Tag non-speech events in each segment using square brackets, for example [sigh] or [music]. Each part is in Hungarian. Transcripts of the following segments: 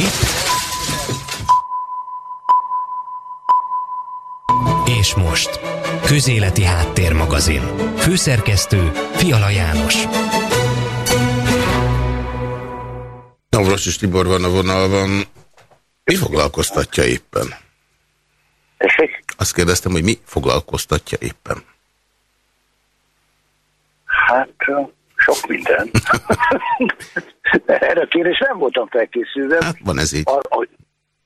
Itt. És most. Közéleti Háttérmagazin. Főszerkesztő Fiala János. Navras Tibor van a vonalban. Mi foglalkoztatja éppen? Tessék? Azt kérdeztem, hogy mi foglalkoztatja éppen? Hát sok minden. [laughs] Erre a kérdés nem voltam felkészülve. Hát van ez így. A, a,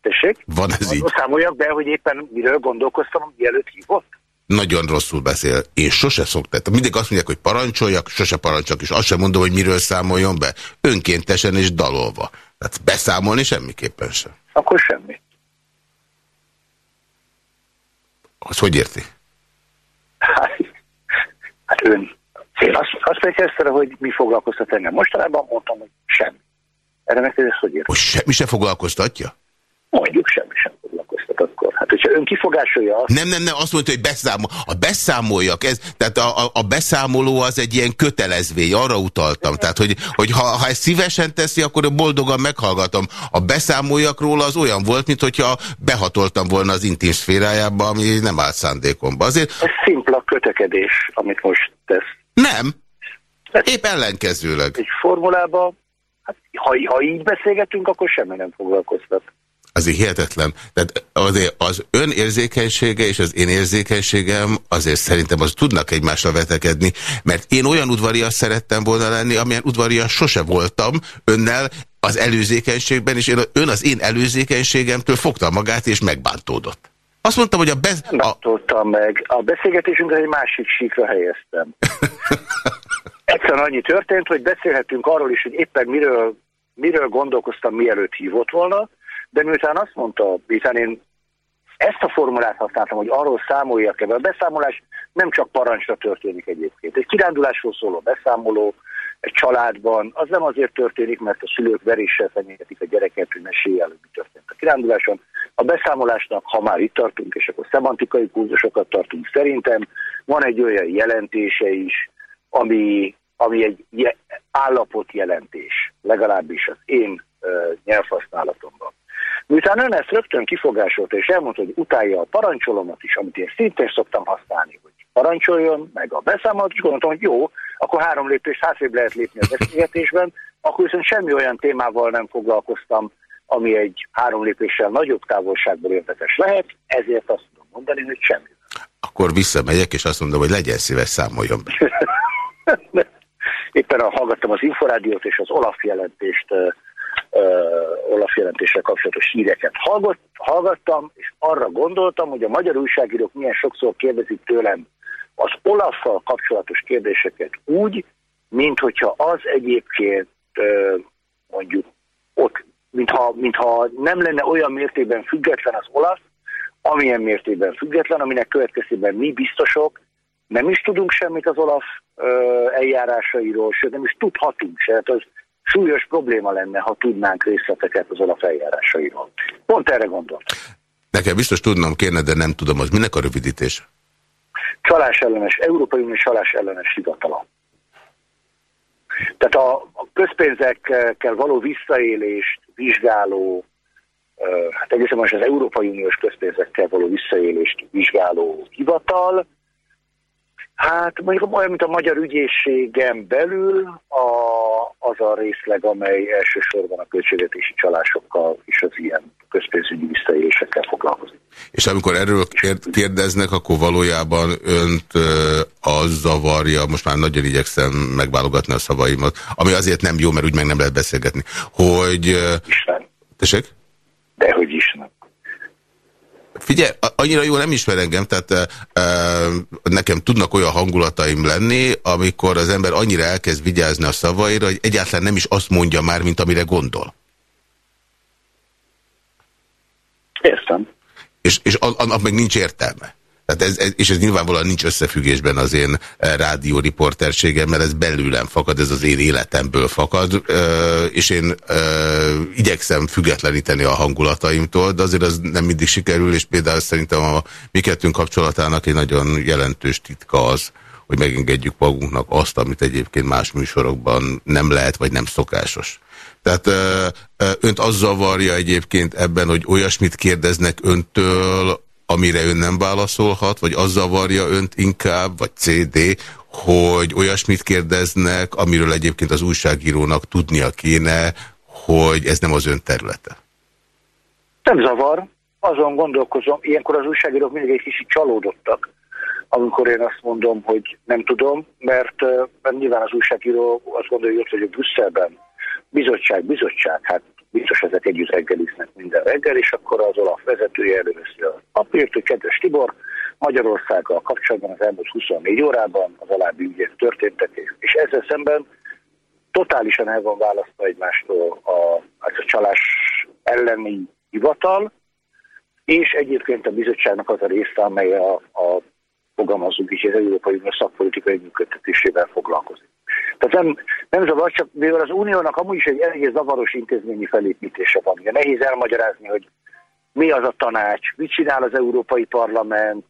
tessék? Van ez így. Számoljak be, hogy éppen miről gondolkoztam, mielőtt hívott? Nagyon rosszul beszél. Én sose szoktam. Mindig azt mondják, hogy parancsoljak, sose parancsolok, és azt sem mondom, hogy miről számoljon be. Önkéntesen és dalolva. Tehát beszámolni semmiképpen sem. Akkor semmi. Az hogy érti? Hát, hát ön. Én azt, azt megkezdte, hogy mi foglalkoztat engem. Mostanában mondtam, hogy semmi. Erre megkérdez, hogy érti. Hogy semmi se foglalkoztatja? Mondjuk semmi sem foglalkoztat akkor. Hát, hogyha ön kifogásolja azt... Nem, nem, nem, azt mondta, hogy beszámol. A beszámoljak, ez, tehát a, a, a beszámoló az egy ilyen kötelezvény, arra utaltam. Tehát, hogy, hogy ha, ha ezt szívesen teszi, akkor boldogan meghallgatom. A beszámoljak róla az olyan volt, mint hogyha behatoltam volna az intim szférájába, ami nem állt szándékomba. Azért... Ez szimpla kötekedés, amit most tesz. Nem. Épp ellenkezőleg. Egy formulában, hát, ha, ha így beszélgetünk, akkor semmi nem foglalkoztat. Azért hihetetlen. Tehát azért az ön érzékenysége és az én érzékenységem azért szerintem az tudnak egymásra vetekedni, mert én olyan udvarias szerettem volna lenni, amilyen udvarias sose voltam önnel az előzékenységben, és én, ön az én előzékenységemtől fogta magát és megbántódott. Azt mondtam, hogy a... Be... Nem bántottam meg. A beszélgetésünkre egy másik síkra helyeztem. [laughs] Egyszerűen annyi történt, hogy beszélhetünk arról is, hogy éppen miről, miről gondolkoztam, mielőtt hívott volna, de miután azt mondta, miután én ezt a formulát használtam, hogy arról számoljak ebben. A beszámolás nem csak parancsra történik egyébként. Egy kirándulásról szóló beszámoló, családban, az nem azért történik, mert a szülők veréssel fenyegetik a gyereket, hogy mesélj mi történt a kiránduláson. A beszámolásnak, ha már itt tartunk, és akkor szemantikai kurzusokat tartunk, szerintem van egy olyan jelentése is, ami, ami egy je, állapotjelentés, legalábbis az én uh, nyelvhasználatomban. Miután ön ezt rögtön kifogásolta, és elmondta, hogy utálja a parancsolomat is, amit én szintén szoktam használni, hogy parancsoljon, meg a beszámolat, és gondoltam, hogy jó, akkor három lépés hátrébb lehet lépni a beszélgetésben, akkor viszont semmi olyan témával nem foglalkoztam, ami egy három lépéssel nagyobb távolságból érdekes lehet, ezért azt tudom mondani, hogy semmi. Akkor visszamegyek, és azt mondom, hogy legyen szíves, számoljon be. [laughs] Éppen hallgattam az Inforádiót és az Olaf jelentést, uh, uh, Olaf jelentéssel kapcsolatos híreket hallgat, hallgattam, és arra gondoltam, hogy a magyar újságírók milyen sokszor kérdezik tőlem az Olaffal kapcsolatos kérdéseket úgy, mint hogyha az egyébként mondjuk ott, mintha, mintha nem lenne olyan mértékben független az Olaf, amilyen mértékben független, aminek következtében mi biztosok nem is tudunk semmit az Olaf eljárásairól, sőt nem is tudhatunk se. Hát az súlyos probléma lenne, ha tudnánk részleteket az Olaf eljárásairól. Pont erre gondoltam. Nekem biztos tudnom kéne, de nem tudom, az minek a rövidítés? Csalás ellenes, Európai Unió csalás ellenes hivatala. Tehát a, a közpénzekkel való visszaélést vizsgáló, hát egészen most az Európai Uniós közpénzekkel való visszaélést vizsgáló hivatal, Hát mondjuk olyan, mint a magyar ügyészségen belül a, az a részleg, amely elsősorban a költségvetési csalásokkal és az ilyen közpénzügyi visszaélésekkel foglalkozik. És amikor erről kérdeznek, akkor valójában önt az zavarja, most már nagyon igyekszem megválogatni a szavaimat, ami azért nem jó, mert úgy meg nem lehet beszélgetni, hogy... Isten. Tessék? Dehogy is nem. Figyelj, annyira jó nem ismer engem, tehát e, nekem tudnak olyan hangulataim lenni, amikor az ember annyira elkezd vigyázni a szavaira, hogy egyáltalán nem is azt mondja már, mint amire gondol. Értem. És, és annak meg nincs értelme. Tehát ez, ez, és ez nyilvánvalóan nincs összefüggésben az én eh, rádióriporterségem, mert ez belőlem fakad, ez az én életemből fakad, és én igyekszem függetleníteni a hangulataimtól, de azért az nem mindig sikerül, és például szerintem a mi kettőnk kapcsolatának egy nagyon jelentős titka az, hogy megengedjük magunknak azt, amit egyébként más műsorokban nem lehet, vagy nem szokásos. Tehát önt az zavarja egyébként ebben, hogy olyasmit kérdeznek öntől, amire ön nem válaszolhat, vagy az zavarja önt inkább, vagy CD, hogy olyasmit kérdeznek, amiről egyébként az újságírónak tudnia kéne, hogy ez nem az ön területe? Nem zavar, azon gondolkozom, ilyenkor az újságírók mindig egy kicsit csalódottak, amikor én azt mondom, hogy nem tudom, mert, mert nyilván az újságíró azt gondolja, hogy ott vagyok Brüsszelben, bizottság, bizottság, hát biztos ezek együtt reggeliznek minden reggel, és akkor az Olaf vezetője előveszi a papírt, hogy kedves Tibor, Magyarországgal kapcsolatban az elmúlt 24 órában az alábbi ügyek történtek, és ezzel szemben totálisan el van választva egymástól a, az a csalás elleni hivatal, és egyébként a bizottságnak az a része, amely a, a fogalmazunk is, az Európai Unió szakpolitikai működtetésével foglalkozik. Tehát nem, nem zavar, csak mivel az Uniónak amúgy is egy elég zavaros intézményi felépítése van. Ugye nehéz elmagyarázni, hogy mi az a tanács, mit csinál az Európai Parlament,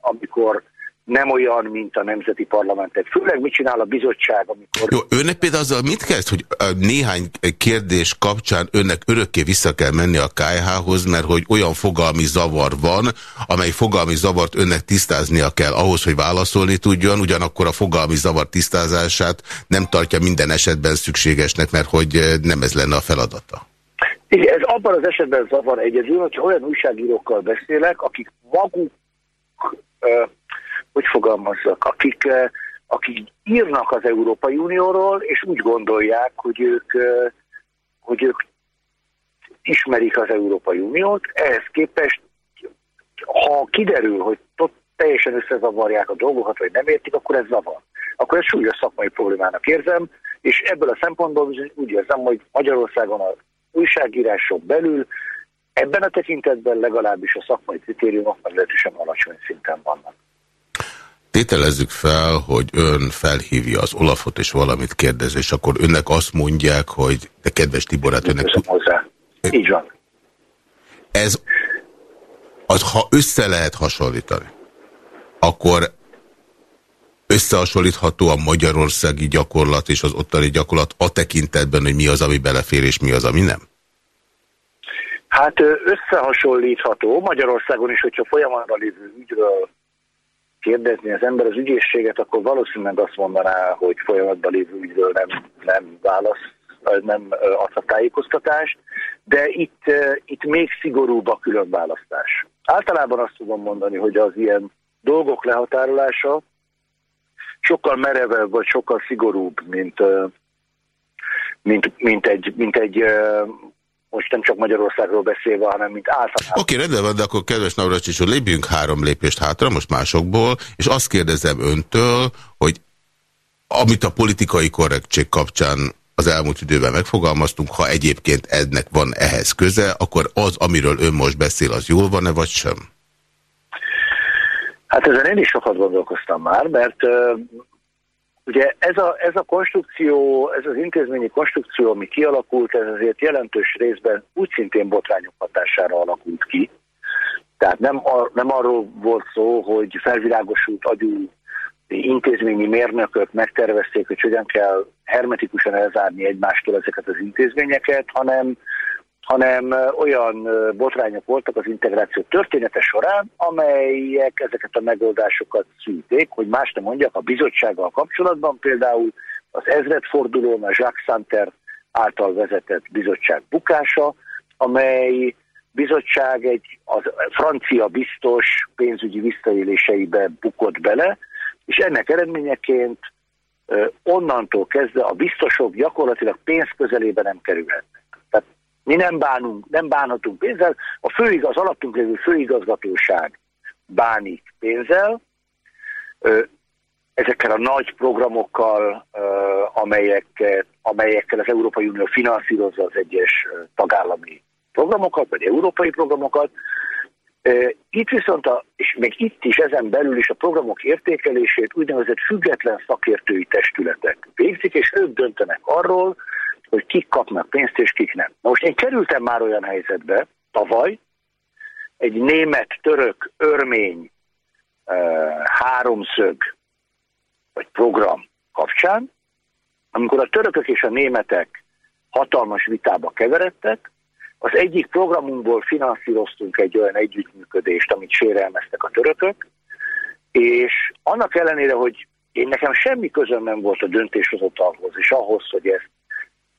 amikor nem olyan, mint a nemzeti parlamentek. Főleg mit csinál a bizottság, amikor... Jó, önnek például azzal mit kezd, hogy néhány kérdés kapcsán önnek örökké vissza kell menni a KH-hoz, mert hogy olyan fogalmi zavar van, amely fogalmi zavart önnek tisztáznia kell ahhoz, hogy válaszolni tudjon, ugyanakkor a fogalmi zavar tisztázását nem tartja minden esetben szükségesnek, mert hogy nem ez lenne a feladata. Igen, ez abban az esetben zavar egyedül, hogyha olyan újságírókkal beszélek, akik maguk hogy fogalmazzak, akik, eh, akik írnak az Európai Unióról, és úgy gondolják, hogy ők, eh, hogy ők ismerik az Európai Uniót, ehhez képest, ha kiderül, hogy teljesen összezavarják a dolgokat, vagy nem értik, akkor ez zavar. Akkor ez súlyos szakmai problémának érzem, és ebből a szempontból úgy érzem, hogy Magyarországon a újságírások belül ebben a tekintetben legalábbis a szakmai kritériumok meglehetősen alacsony szinten vannak. Tételezzük fel, hogy ön felhívja az Olafot, és valamit kérdez, és akkor önnek azt mondják, hogy de kedves Tiborát, önnek... hozzá. Így van. Ez, az, ha össze lehet hasonlítani, akkor összehasonlítható a magyarországi gyakorlat és az ottani gyakorlat a tekintetben, hogy mi az, ami belefér, és mi az, ami nem? Hát összehasonlítható. Magyarországon is, hogyha folyamatban lévő ügyről kérdezni az ember az ügyészséget, akkor valószínűleg azt mondaná, hogy folyamatban lévő ügyről nem, nem válasz, nem adhat tájékoztatást, de itt, itt még szigorúbb a különválasztás. Általában azt tudom mondani, hogy az ilyen dolgok lehatárolása sokkal merevebb, vagy sokkal szigorúbb, mint, mint, mint egy, mint egy most nem csak Magyarországról beszélve, hanem mint általában. Oké, okay, rendben van, de akkor kedves Navracsics, lépjünk három lépést hátra, most másokból, és azt kérdezem öntől, hogy amit a politikai korrektség kapcsán az elmúlt időben megfogalmaztunk, ha egyébként ennek van ehhez köze, akkor az, amiről ön most beszél, az jól van-e, vagy sem? Hát ezen én is sokat gondolkoztam már, mert Ugye ez a, ez a konstrukció, ez az intézményi konstrukció, ami kialakult, ez azért jelentős részben úgy szintén botrányok hatására alakult ki. Tehát nem, ar, nem arról volt szó, hogy felvilágosult agyú intézményi mérnökök megtervezték, hogy hogyan kell hermetikusan elzárni egymástól ezeket az intézményeket, hanem hanem olyan botrányok voltak az integráció története során, amelyek ezeket a megoldásokat szűjték, hogy más nem mondjak, a bizottsággal kapcsolatban például az ezredfordulón a Jacques Santer által vezetett bizottság bukása, amely bizottság egy az francia biztos pénzügyi visszaéléseibe bukott bele, és ennek eredményeként onnantól kezdve a biztosok gyakorlatilag pénz közelébe nem kerülhetnek. Mi nem bánunk, nem bánhatunk pénzzel, a főigaz, alattunk lévő főigazgatóság bánik pénzzel, ezekkel a nagy programokkal, amelyekkel, amelyekkel az Európai Unió finanszírozza az egyes tagállami programokat, vagy európai programokat. Itt viszont, a, és még itt is ezen belül is a programok értékelését úgynevezett független szakértői testületek végzik, és ők döntenek arról, hogy kik kapnak pénzt és kik nem. Most én kerültem már olyan helyzetbe tavaly, egy német, török, örmény uh, háromszög vagy program kapcsán, amikor a törökök és a németek hatalmas vitába keveredtek. Az egyik programunkból finanszíroztunk egy olyan együttműködést, amit sérelmeztek a törökök, és annak ellenére, hogy én nekem semmi közöm nem volt a döntéshozatalhoz, és ahhoz, hogy ezt,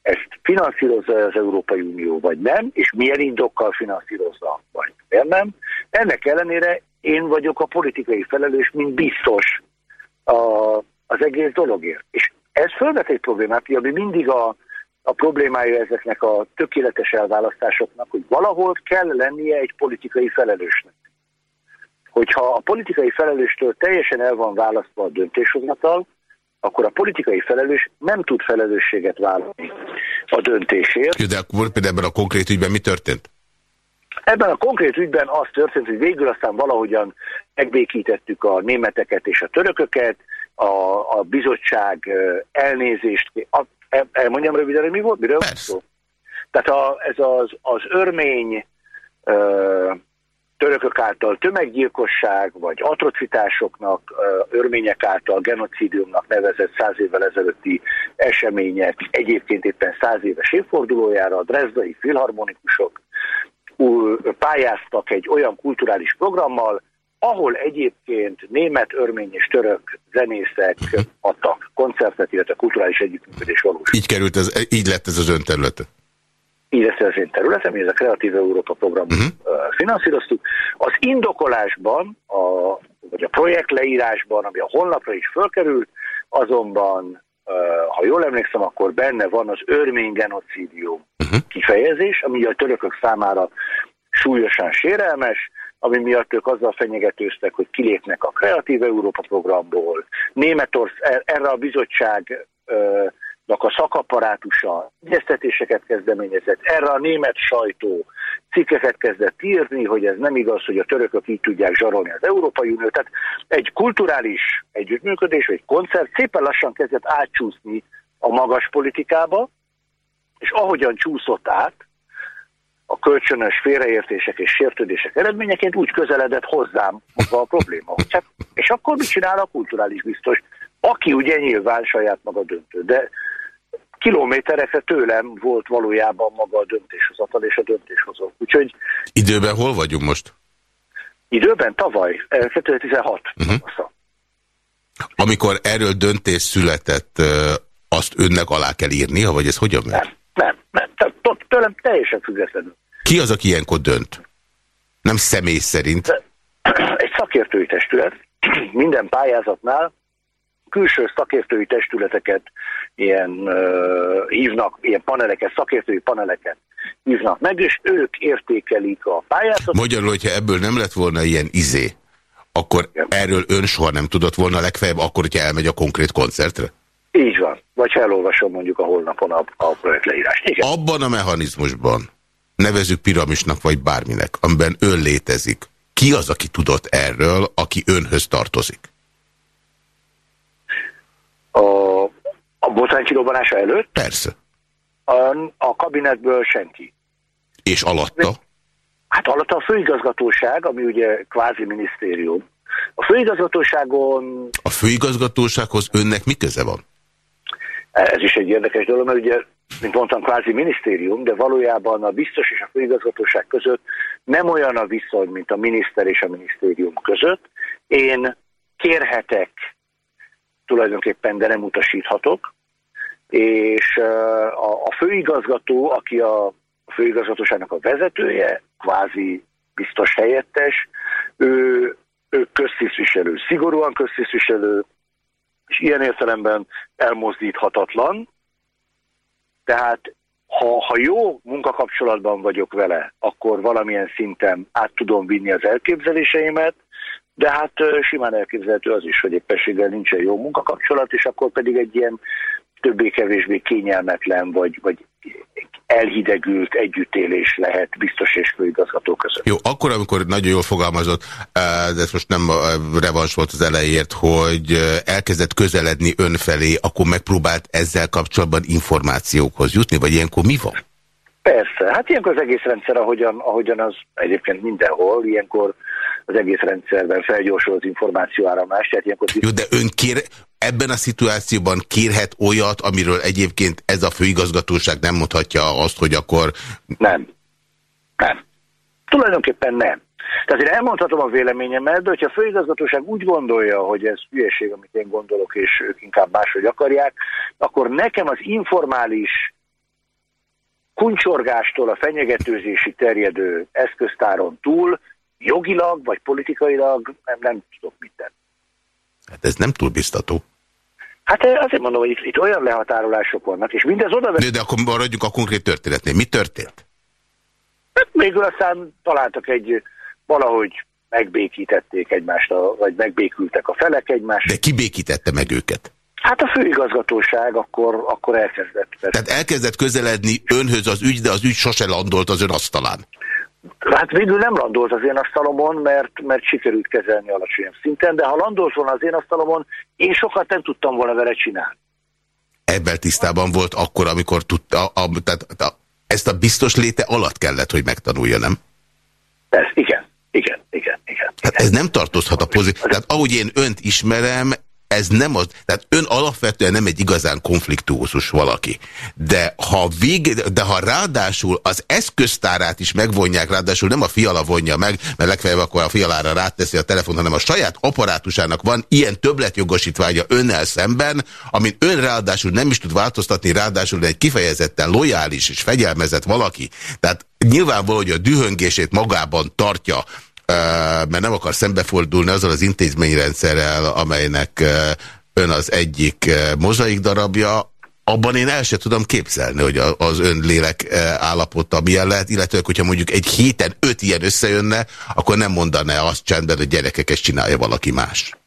ezt finanszírozza az Európai Unió, vagy nem, és milyen indokkal finanszírozza, vagy nem. Ennek ellenére én vagyok a politikai felelős, mint biztos a, az egész dologért. És ez felvet egy problémát, ami mindig a, a problémája ezeknek a tökéletes elválasztásoknak, hogy valahol kell lennie egy politikai felelősnek. Hogyha a politikai felelőstől teljesen el van választva a döntéshozatal, akkor a politikai felelős nem tud felelősséget vállalni a döntésért. De akkor például ebben a konkrét ügyben mi történt? Ebben a konkrét ügyben az történt, hogy végül aztán valahogyan megbékítettük a németeket és a törököket, a, a bizottság elnézést, a, elmondjam röviden, hogy mi volt, miről szó? Tehát a, ez az, az örmény ö, törökök által tömeggyilkosság, vagy atrocitásoknak, örmények által genocidiumnak nevezett száz évvel ezelőtti események egyébként éppen száz éves évfordulójára a drezdai filharmonikusok pályáztak egy olyan kulturális programmal, ahol egyébként német, örmény és török zenészek adtak koncertet, illetve kulturális együttműködés valós. Így, került ez, így lett ez az ön területe? Így lesz az én területem, ez a Kreatív Európa program uh-huh. finanszíroztuk. Az indokolásban, a, vagy a projekt leírásban, ami a honlapra is fölkerült, azonban, ha jól emlékszem, akkor benne van az örmény genocidium uh-huh. kifejezés, ami a törökök számára súlyosan sérelmes, ami miatt ők azzal fenyegetőztek, hogy kilépnek a Kreatív Európa programból. Németország, erre a bizottság a szakaparátusa egyeztetéseket kezdeményezett, erre a német sajtó cikkeket kezdett írni, hogy ez nem igaz, hogy a törökök így tudják zsarolni az Európai Uniót. Tehát egy kulturális együttműködés, egy koncert szépen lassan kezdett átcsúszni a magas politikába, és ahogyan csúszott át, a kölcsönös félreértések és sértődések eredményeként úgy közeledett hozzám maga a probléma. hát, és akkor mit csinál a kulturális biztos? Aki ugye nyilván saját maga döntő, de kilométerekre tőlem volt valójában maga a döntéshozatal és a döntéshozó. Úgyhogy... Időben hol vagyunk most? Időben tavaly, 2016. Uh -huh. Amikor erről döntés született, azt önnek alá kell írnia, vagy ez hogyan megy? Nem, nem, nem. Tőlem teljesen függetlenül. Ki az, aki ilyenkor dönt? Nem személy szerint. [clears throat] Egy szakértői testület. [clears throat] Minden pályázatnál külső szakértői testületeket ilyen uh, hívnak, ilyen paneleket, szakértői paneleket hívnak meg, és ők értékelik a pályázatot. Magyarul, hogyha ebből nem lett volna ilyen izé, akkor Igen. erről ön soha nem tudott volna legfeljebb akkor, hogyha elmegy a konkrét koncertre? Így van. Vagy ha elolvasom mondjuk a holnapon a, a projekt leírást. Igen. Abban a mechanizmusban, nevezük piramisnak vagy bárminek, amiben ön létezik, ki az, aki tudott erről, aki önhöz tartozik? A, a botrányi robbanása előtt? Persze. A, a kabinetből senki. És alatta? Hát alatta a főigazgatóság, ami ugye kvázi minisztérium. A főigazgatóságon... A főigazgatósághoz önnek mi köze van? Ez is egy érdekes dolog, mert ugye, mint mondtam, kvázi minisztérium, de valójában a biztos és a főigazgatóság között nem olyan a viszony, mint a miniszter és a minisztérium között. Én kérhetek tulajdonképpen, de nem utasíthatok. És a, főigazgató, aki a főigazgatóságnak a vezetője, kvázi biztos helyettes, ő, ő köztisztviselő, szigorúan köztisztviselő, és ilyen értelemben elmozdíthatatlan. Tehát ha, ha jó munkakapcsolatban vagyok vele, akkor valamilyen szinten át tudom vinni az elképzeléseimet, de hát simán elképzelhető az is, hogy éppenséggel nincsen jó munkakapcsolat, és akkor pedig egy ilyen többé-kevésbé kényelmetlen, vagy, vagy elhidegült együttélés lehet biztos és főigazgató között. Jó, akkor, amikor nagyon jól fogalmazott, de ez most nem revans volt az elejért, hogy elkezdett közeledni önfelé, akkor megpróbált ezzel kapcsolatban információkhoz jutni, vagy ilyenkor mi van? Persze, hát ilyenkor az egész rendszer, ahogyan, ahogyan az egyébként mindenhol, ilyenkor az egész rendszerben felgyorsul az információáramlás. Tehát ilyenkor... Jó, de ön kér, ebben a szituációban kérhet olyat, amiről egyébként ez a főigazgatóság nem mondhatja azt, hogy akkor... Nem. Nem. Tulajdonképpen nem. Tehát én elmondhatom a véleményemet, de hogyha a főigazgatóság úgy gondolja, hogy ez hülyeség, amit én gondolok, és ők inkább máshogy akarják, akkor nekem az informális kuncsorgástól a fenyegetőzési terjedő eszköztáron túl jogilag vagy politikailag nem, nem tudok mit tenni. Hát ez nem túl biztató. Hát azért mondom, hogy itt, itt olyan lehatárolások vannak, és mindez oda... De, de akkor maradjunk a konkrét történetnél. Mi történt? Hát végül aztán találtak egy valahogy megbékítették egymást, vagy megbékültek a felek egymást. De ki békítette meg őket? Hát a főigazgatóság akkor, akkor elkezdett. Tehát elkezdett közeledni önhöz az ügy, de az ügy sose landolt az ön asztalán. Hát végül nem landolt az én asztalomon, mert, mert sikerült kezelni alacsonyabb szinten, de ha landolt volna az én asztalomon, én sokat nem tudtam volna vele csinálni. Ebben tisztában volt akkor, amikor tudta, a, tehát a, ezt a biztos léte alatt kellett, hogy megtanulja, nem? Ez, igen, igen, igen, igen. Hát ez nem tartozhat a pozíció. Tehát ahogy én önt ismerem, ez nem az, tehát ön alapvetően nem egy igazán konfliktuózus valaki. De ha, vége, de ha ráadásul az eszköztárát is megvonják, ráadásul nem a fiala vonja meg, mert legfeljebb akkor a fialára ráteszi a telefon, hanem a saját apparátusának van ilyen többletjogosítványa önnel szemben, amin ön ráadásul nem is tud változtatni, ráadásul egy kifejezetten lojális és fegyelmezett valaki. Tehát nyilvánvaló, hogy a dühöngését magában tartja, mert nem akar szembefordulni azzal az intézményrendszerrel, amelynek ön az egyik mozaik darabja, abban én el sem tudom képzelni, hogy az ön lélek állapota milyen lehet, illetve hogyha mondjuk egy héten öt ilyen összejönne, akkor nem mondaná azt csendben, hogy gyerekek, ezt csinálja valaki más.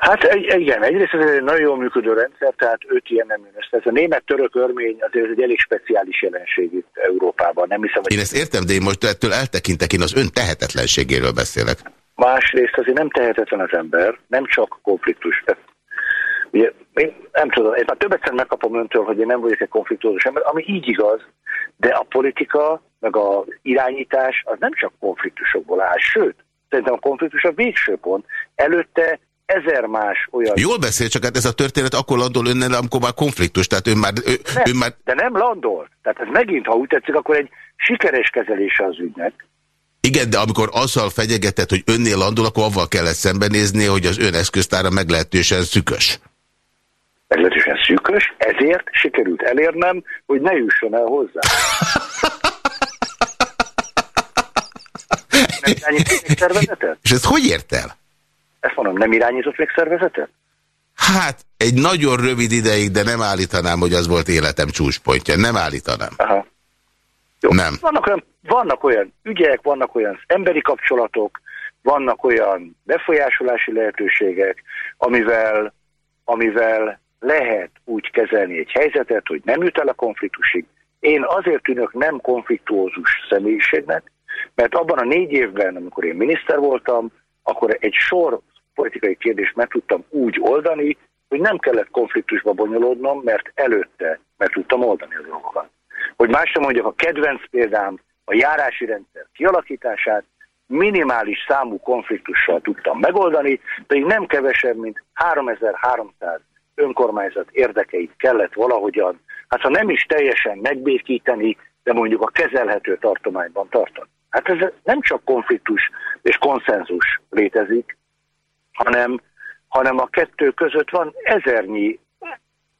Hát igen, egyrészt ez egy nagyon jól működő rendszer, tehát öt ilyen nem jön össze. Ez a német-török örmény azért egy elég speciális jelenség itt Európában. Nem hiszem, hogy... Én ezt értem, de én most ettől eltekintek, én az ön tehetetlenségéről beszélek. Másrészt azért nem tehetetlen az ember, nem csak konfliktus. Ugye, én nem tudom, én már többet megkapom öntől, hogy én nem vagyok egy konfliktusos ember, ami így igaz, de a politika, meg a irányítás az nem csak konfliktusokból áll, sőt, szerintem a konfliktus a végső pont. Előtte ezer más olyan... Jól beszél, csak hát ez a történet akkor landol önnel, amikor már konfliktus, tehát ön már... Ő, nem, ön már... De nem landol. Tehát ez megint, ha úgy tetszik, akkor egy sikeres kezelése az ügynek. Igen, de amikor azzal fegyegetett, hogy önnél landol, akkor avval kellett szembenézni, hogy az ön eszköztára meglehetősen szükös. Meglehetősen szükös, ezért sikerült elérnem, hogy ne jusson el hozzá. [laughs] És ezt hogy ért el? Ezt mondom, nem irányított még szervezetet? Hát, egy nagyon rövid ideig, de nem állítanám, hogy az volt életem csúcspontja. Nem állítanám. Aha. Jó. Nem. Vannak olyan, vannak olyan ügyek, vannak olyan emberi kapcsolatok, vannak olyan befolyásolási lehetőségek, amivel, amivel lehet úgy kezelni egy helyzetet, hogy nem jut el a konfliktusig. Én azért tűnök nem konfliktuózus személyiségnek, mert abban a négy évben, amikor én miniszter voltam, akkor egy sor politikai kérdést meg tudtam úgy oldani, hogy nem kellett konfliktusba bonyolódnom, mert előtte meg tudtam oldani a dolgokat. Hogy más sem mondjak, a kedvenc példám a járási rendszer kialakítását minimális számú konfliktussal tudtam megoldani, pedig nem kevesebb, mint 3300 önkormányzat érdekeit kellett valahogyan, hát ha nem is teljesen megbékíteni, de mondjuk a kezelhető tartományban tartani. Hát ez nem csak konfliktus és konszenzus létezik, hanem, hanem a kettő között van ezernyi,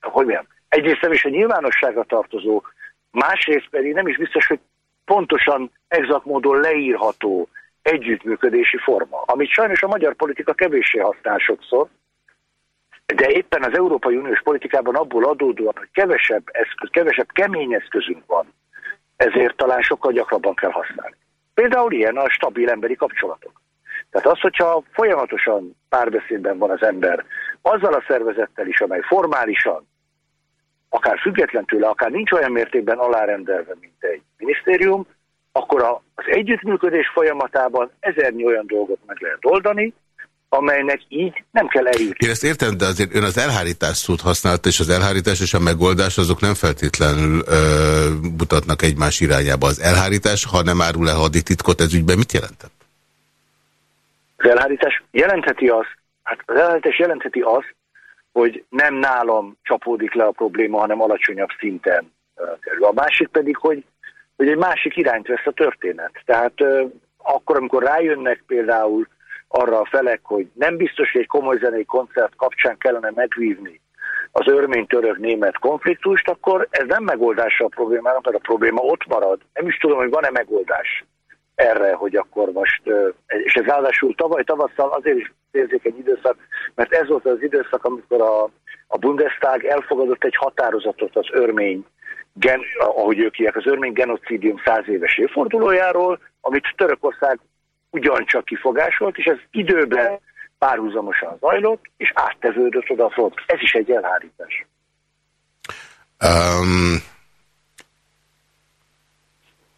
hogy mondjam, egyrészt nem is a nyilvánosságra tartozó, másrészt pedig nem is biztos, hogy pontosan, exakt módon leírható együttműködési forma, amit sajnos a magyar politika kevéssé használ sokszor, de éppen az Európai Uniós politikában abból adódóan, hogy kevesebb, eszköz, kevesebb kemény eszközünk van, ezért talán sokkal gyakrabban kell használni. Például ilyen a stabil emberi kapcsolatok. Tehát az, hogyha folyamatosan párbeszédben van az ember azzal a szervezettel is, amely formálisan, akár független tőle, akár nincs olyan mértékben alárendelve, mint egy minisztérium, akkor az együttműködés folyamatában ezernyi olyan dolgot meg lehet oldani, amelynek így nem kell eljutni. Én ezt értem, de azért ön az elhárítás szót használta, és az elhárítás és a megoldás azok nem feltétlenül ö, mutatnak egymás irányába. Az elhárítás, ha nem árul el hadititkot, ez ügyben mit jelentett? Az elhárítás jelentheti azt, hát az elhárítás jelentheti azt, hogy nem nálam csapódik le a probléma, hanem alacsonyabb szinten kerül. A másik pedig, hogy, hogy egy másik irányt vesz a történet. Tehát akkor, amikor rájönnek például arra a felek, hogy nem biztos, hogy egy komoly zenei koncert kapcsán kellene megvívni az örmény-török-német konfliktust, akkor ez nem megoldása a problémának, mert a probléma ott marad. Nem is tudom, hogy van-e megoldás erre, hogy akkor most, és ez ráadásul tavaly tavasszal azért is érzékeny időszak, mert ez volt az időszak, amikor a, a Bundestag elfogadott egy határozatot az örmény, gen, ahogy ők hívják, az örmény genocidium száz éves évfordulójáról, amit Törökország ugyancsak kifogásolt, és ez időben párhuzamosan zajlott, és áttevődött oda a front. Ez is egy elhárítás. Um,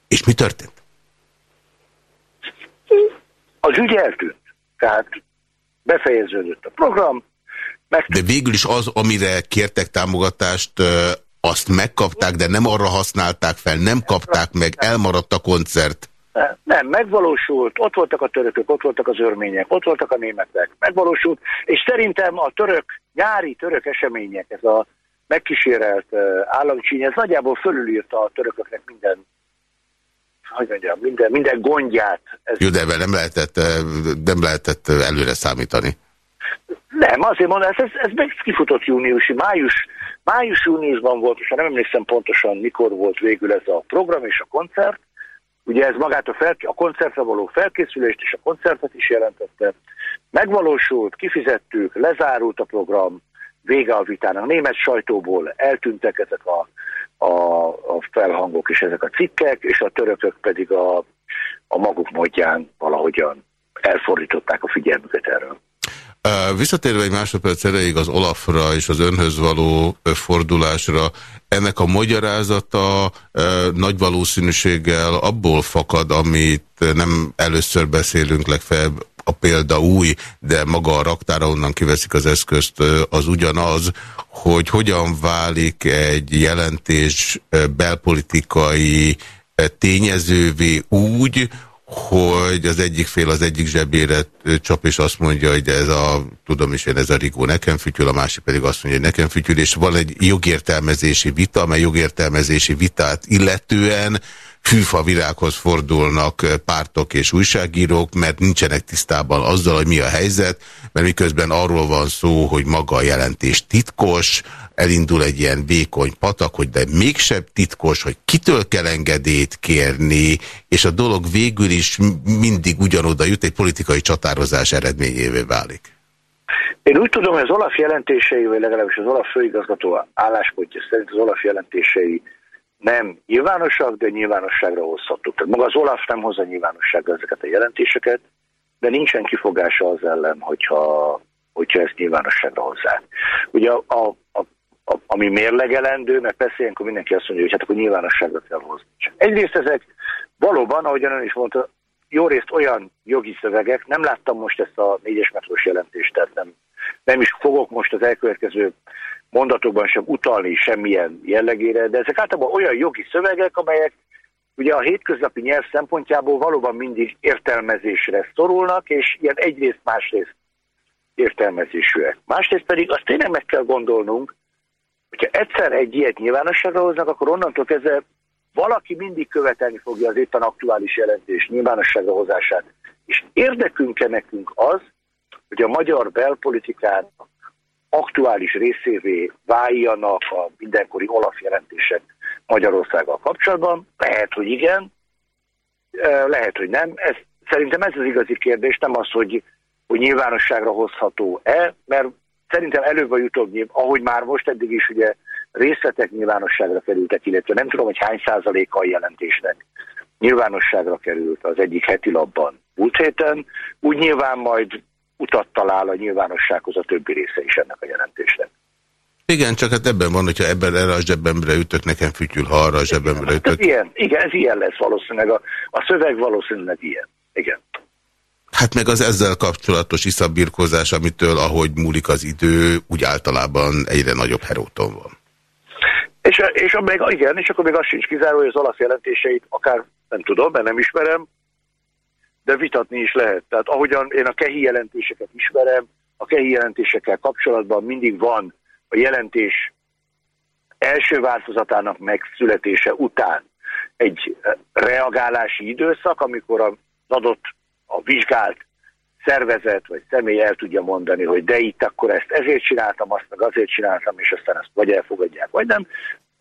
és mi történt? Az ügy eltűnt. Tehát befejeződött a program. Meg... De végül is az, amire kértek támogatást, azt megkapták, de nem arra használták fel, nem kapták meg, elmaradt a koncert. Nem, megvalósult, ott voltak a törökök, ott voltak az örmények, ott voltak a németek, megvalósult, és szerintem a török, nyári török események, ez a megkísérelt államcsíny, ez nagyjából fölülírta a törököknek minden hogy mondjam, minden, minden gondját. Ez Jó, de nem lehetett, nem lehetett előre számítani. Nem, azért mondom, ez, ez, ez meg kifutott júniusi, május, május-júniusban volt, és nem emlékszem pontosan, mikor volt végül ez a program és a koncert, Ugye ez magát a, fel, a koncertre való felkészülést és a koncertet is jelentette. Megvalósult, kifizettük, lezárult a program, vége a vitának. Német sajtóból eltűntek ezek a, a, a felhangok és ezek a cikkek, és a törökök pedig a, a maguk módján valahogyan elfordították a figyelmüket erről. Visszatérve egy másodperc erejéig az Olafra és az önhöz való fordulásra, ennek a magyarázata nagy valószínűséggel abból fakad, amit nem először beszélünk legfeljebb a példa új, de maga a raktára, onnan kiveszik az eszközt, az ugyanaz, hogy hogyan válik egy jelentés belpolitikai tényezővé úgy, hogy az egyik fél az egyik zsebére csap, és azt mondja, hogy ez a, tudom is én, ez a rigó nekem fütyül, a másik pedig azt mondja, hogy nekem fütyül, és van egy jogértelmezési vita, amely jogértelmezési vitát illetően fűfa virághoz fordulnak pártok és újságírók, mert nincsenek tisztában azzal, hogy mi a helyzet, mert miközben arról van szó, hogy maga a jelentés titkos, elindul egy ilyen vékony patak, hogy de mégsem titkos, hogy kitől kell engedélyt kérni, és a dolog végül is mindig ugyanoda jut, egy politikai csatározás eredményévé válik. Én úgy tudom, hogy az Olaf jelentései, vagy legalábbis az Olaf főigazgató álláspontja szerint az Olaf jelentései nem nyilvánosak, de nyilvánosságra hozhatók. Tehát maga az Olaf nem hozza nyilvánosságra ezeket a jelentéseket, de nincsen kifogása az ellen, hogyha, hogyha ezt nyilvánosságra hozzák. Ugye a, a, a, a, ami mérlegelendő, mert persze ilyenkor mindenki azt mondja, hogy hát akkor nyilvánosságra kell hozni. Egyrészt ezek valóban, ahogyan ön is mondta, jó részt olyan jogi szövegek, nem láttam most ezt a négyes metrós jelentést, tehát nem, nem is fogok most az elkövetkező mondatokban sem utalni semmilyen jellegére, de ezek általában olyan jogi szövegek, amelyek ugye a hétköznapi nyelv szempontjából valóban mindig értelmezésre szorulnak, és ilyen egyrészt másrészt értelmezésűek. Másrészt pedig azt tényleg meg kell gondolnunk, hogyha egyszer egy ilyet nyilvánosságra hoznak, akkor onnantól kezdve valaki mindig követelni fogja az éppen aktuális jelentés nyilvánosságra hozását. És érdekünk-e nekünk az, hogy a magyar belpolitikának aktuális részévé váljanak a mindenkori Olaf jelentések Magyarországgal kapcsolatban? Lehet, hogy igen, lehet, hogy nem. Ez, szerintem ez az igazi kérdés, nem az, hogy, hogy nyilvánosságra hozható-e, mert szerintem előbb vagy utóbb, ahogy már most eddig is ugye részletek nyilvánosságra kerültek, illetve nem tudom, hogy hány százaléka a jelentésnek nyilvánosságra került az egyik heti labban múlt héten, úgy nyilván majd utat talál a nyilvánossághoz a többi része is ennek a jelentésnek. Igen, csak hát ebben van, hogyha ebben erre a zsebemre ütök, nekem fütyül, ha arra a zsebemre ütök. Ez ilyen, igen, ez ilyen lesz valószínűleg. A, a szöveg valószínűleg ilyen. Igen. Hát meg az ezzel kapcsolatos iszabirkózás, amitől, ahogy múlik az idő, úgy általában egyre nagyobb heróton van. És, és még, igen, és akkor még az sincs kizáró, hogy az olasz jelentéseit, akár nem tudom, mert nem ismerem, de vitatni is lehet. Tehát ahogyan én a kehi jelentéseket ismerem, a kehi jelentésekkel kapcsolatban mindig van a jelentés első változatának megszületése után egy reagálási időszak, amikor az adott, a vizsgált szervezet vagy személy el tudja mondani, hogy de itt akkor ezt ezért csináltam, azt meg azért csináltam, és aztán ezt vagy elfogadják, vagy nem.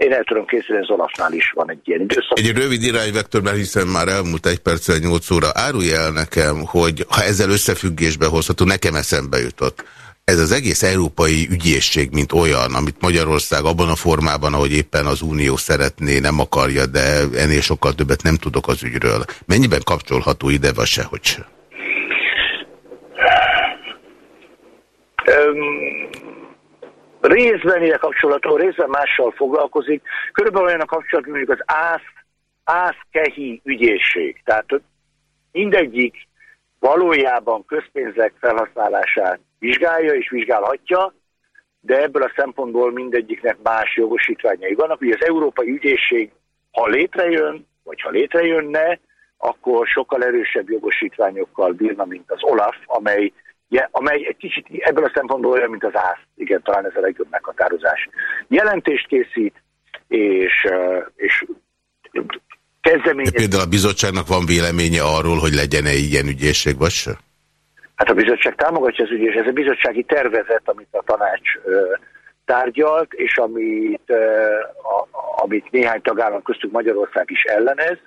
Én el tudom készülni, az Olafnál is van egy ilyen időszak. Egy rövid irányvektor, mert hiszen már elmúlt egy perccel nyolc óra. Árulj el nekem, hogy ha ezzel összefüggésbe hozható, nekem eszembe jutott. Ez az egész európai ügyészség, mint olyan, amit Magyarország abban a formában, ahogy éppen az Unió szeretné, nem akarja, de ennél sokkal többet nem tudok az ügyről. Mennyiben kapcsolható ide, vagy sehogy se? Részben ide kapcsolatban, részben mással foglalkozik. Körülbelül olyan a kapcsolat, mondjuk az ász, ász-kehi ügyészség. Tehát mindegyik valójában közpénzek felhasználását vizsgálja és vizsgálhatja, de ebből a szempontból mindegyiknek más jogosítványai vannak. Ugye az Európai Ügyészség, ha létrejön, vagy ha létrejönne, akkor sokkal erősebb jogosítványokkal bírna, mint az OLAF, amely ja, amely egy kicsit ebből a szempontból olyan, mint az ász. Igen, talán ez a legjobb meghatározás. Jelentést készít, és, és kezdeményez... De például a bizottságnak van véleménye arról, hogy legyen-e ilyen ügyészség, vagy se? Hát a bizottság támogatja az ügyés. Ez a bizottsági tervezet, amit a tanács ö, tárgyalt, és amit, ö, a, amit néhány tagállam köztük Magyarország is ellenez.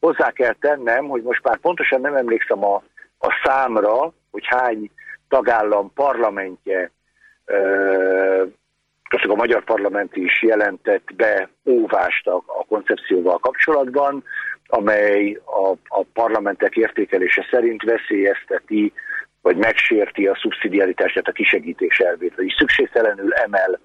Hozzá kell tennem, hogy most már pontosan nem emlékszem a, a számra, hogy hány tagállam parlamentje, köszönöm a magyar parlament is jelentett be óvást a, a koncepcióval kapcsolatban, amely a, a parlamentek értékelése szerint veszélyezteti vagy megsérti a szubszidiaritást, tehát a kisegítés elvét, vagyis szükségtelenül emel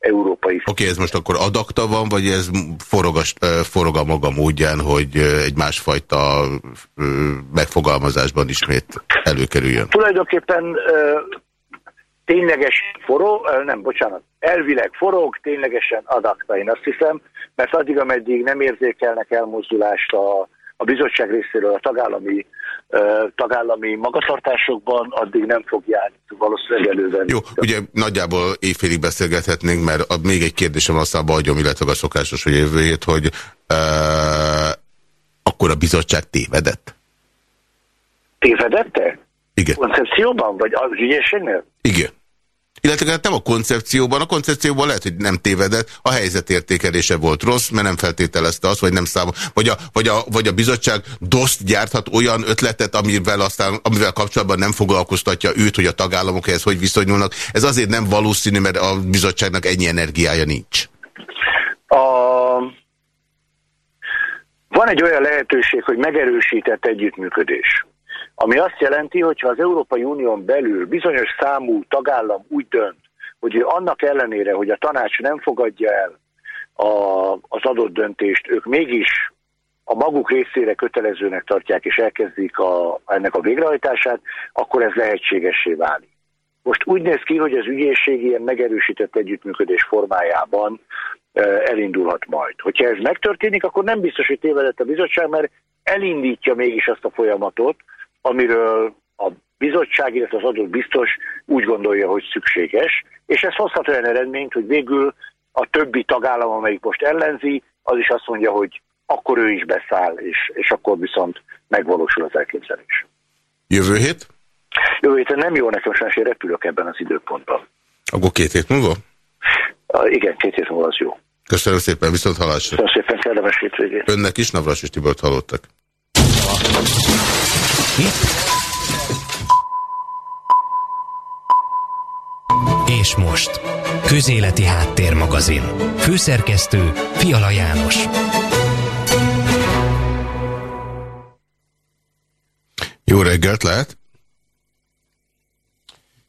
európai... Oké, okay, ez most akkor adakta van, vagy ez forog a, forog a maga módján, hogy egy másfajta megfogalmazásban ismét előkerüljön? Tulajdonképpen tényleges forog, nem, bocsánat, elvileg forog, ténylegesen adakta, én azt hiszem, mert addig, ameddig nem érzékelnek elmozdulást a, a bizottság részéről a tagállami tagállami magatartásokban, addig nem fog járni valószínűleg előben. Jó, ugye nagyjából éjfélig beszélgethetnénk, mert a, még egy kérdésem aztán hagyom, illetve a szokásos, hogy jövő hét, hogy uh, akkor a bizottság tévedett? Tévedette? Igen. Koncepcióban, vagy az ügyészségnél? Igen. Illetve hát nem a koncepcióban, a koncepcióban lehet, hogy nem tévedett, a helyzetértékelése volt rossz, mert nem feltételezte azt, vagy nem számol, vagy a, vagy a, vagy a bizottság doszt gyárthat olyan ötletet, amivel, aztán, amivel kapcsolatban nem foglalkoztatja őt, hogy a tagállamok ehhez hogy viszonyulnak. Ez azért nem valószínű, mert a bizottságnak ennyi energiája nincs. A... Van egy olyan lehetőség, hogy megerősített együttműködés ami azt jelenti, hogy ha az Európai Unión belül bizonyos számú tagállam úgy dönt, hogy ő annak ellenére, hogy a tanács nem fogadja el a, az adott döntést, ők mégis a maguk részére kötelezőnek tartják, és elkezdik a, ennek a végrehajtását, akkor ez lehetségessé válik. Most úgy néz ki, hogy az ügyészség ilyen megerősített együttműködés formájában elindulhat majd. Hogyha ez megtörténik, akkor nem biztos, hogy tévedett a bizottság, mert elindítja mégis azt a folyamatot, amiről a bizottság, illetve az adott biztos úgy gondolja, hogy szükséges, és ez hozhat olyan eredményt, hogy végül a többi tagállam, amelyik most ellenzi, az is azt mondja, hogy akkor ő is beszáll, és, és akkor viszont megvalósul az elképzelés. Jövő hét? Jövő héten nem jó nekem, sajnos én repülök ebben az időpontban. Akkor két hét múlva? Uh, igen, két hét múlva az jó. Köszönöm szépen, viszont halásra. Köszönöm szépen, kellemes hétvégét. Önnek is, Navras és Tibort hallottak. És most, Közéleti Háttérmagazin. Főszerkesztő Fiala János. Jó reggelt lehet!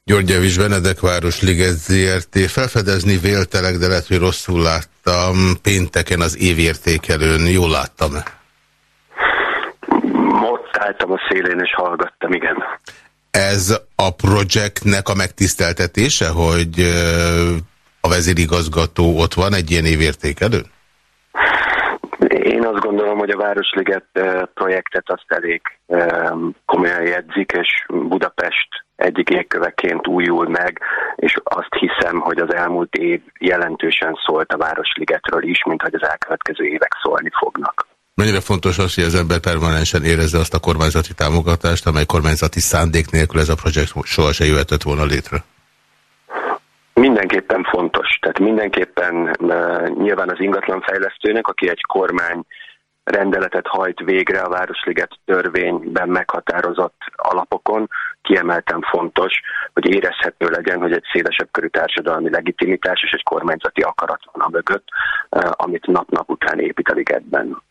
György Javis Benedekváros Liget ZRT. Felfedezni véltelek, de lehet, hogy rosszul láttam. Pénteken az évértékelőn. Jól láttam-e? Álltam a szélén és hallgattam, igen. Ez a projektnek a megtiszteltetése, hogy a vezérigazgató ott van egy ilyen évértékelő? Én azt gondolom, hogy a Városliget projektet azt elég komolyan jegyzik, és Budapest egyik égköveként újul meg, és azt hiszem, hogy az elmúlt év jelentősen szólt a Városligetről is, mint hogy az elkövetkező évek szólni fognak. Mennyire fontos az, hogy az ember permanensen érezze azt a kormányzati támogatást, amely kormányzati szándék nélkül ez a projekt sohasem jöhetett volna létre? Mindenképpen fontos. Tehát mindenképpen uh, nyilván az ingatlanfejlesztőnek, aki egy kormány rendeletet hajt végre a Városliget törvényben meghatározott alapokon, kiemelten fontos, hogy érezhető legyen, hogy egy szélesebb körű társadalmi legitimitás és egy kormányzati akarat van a mögött, amit nap-nap után épít a ligetben.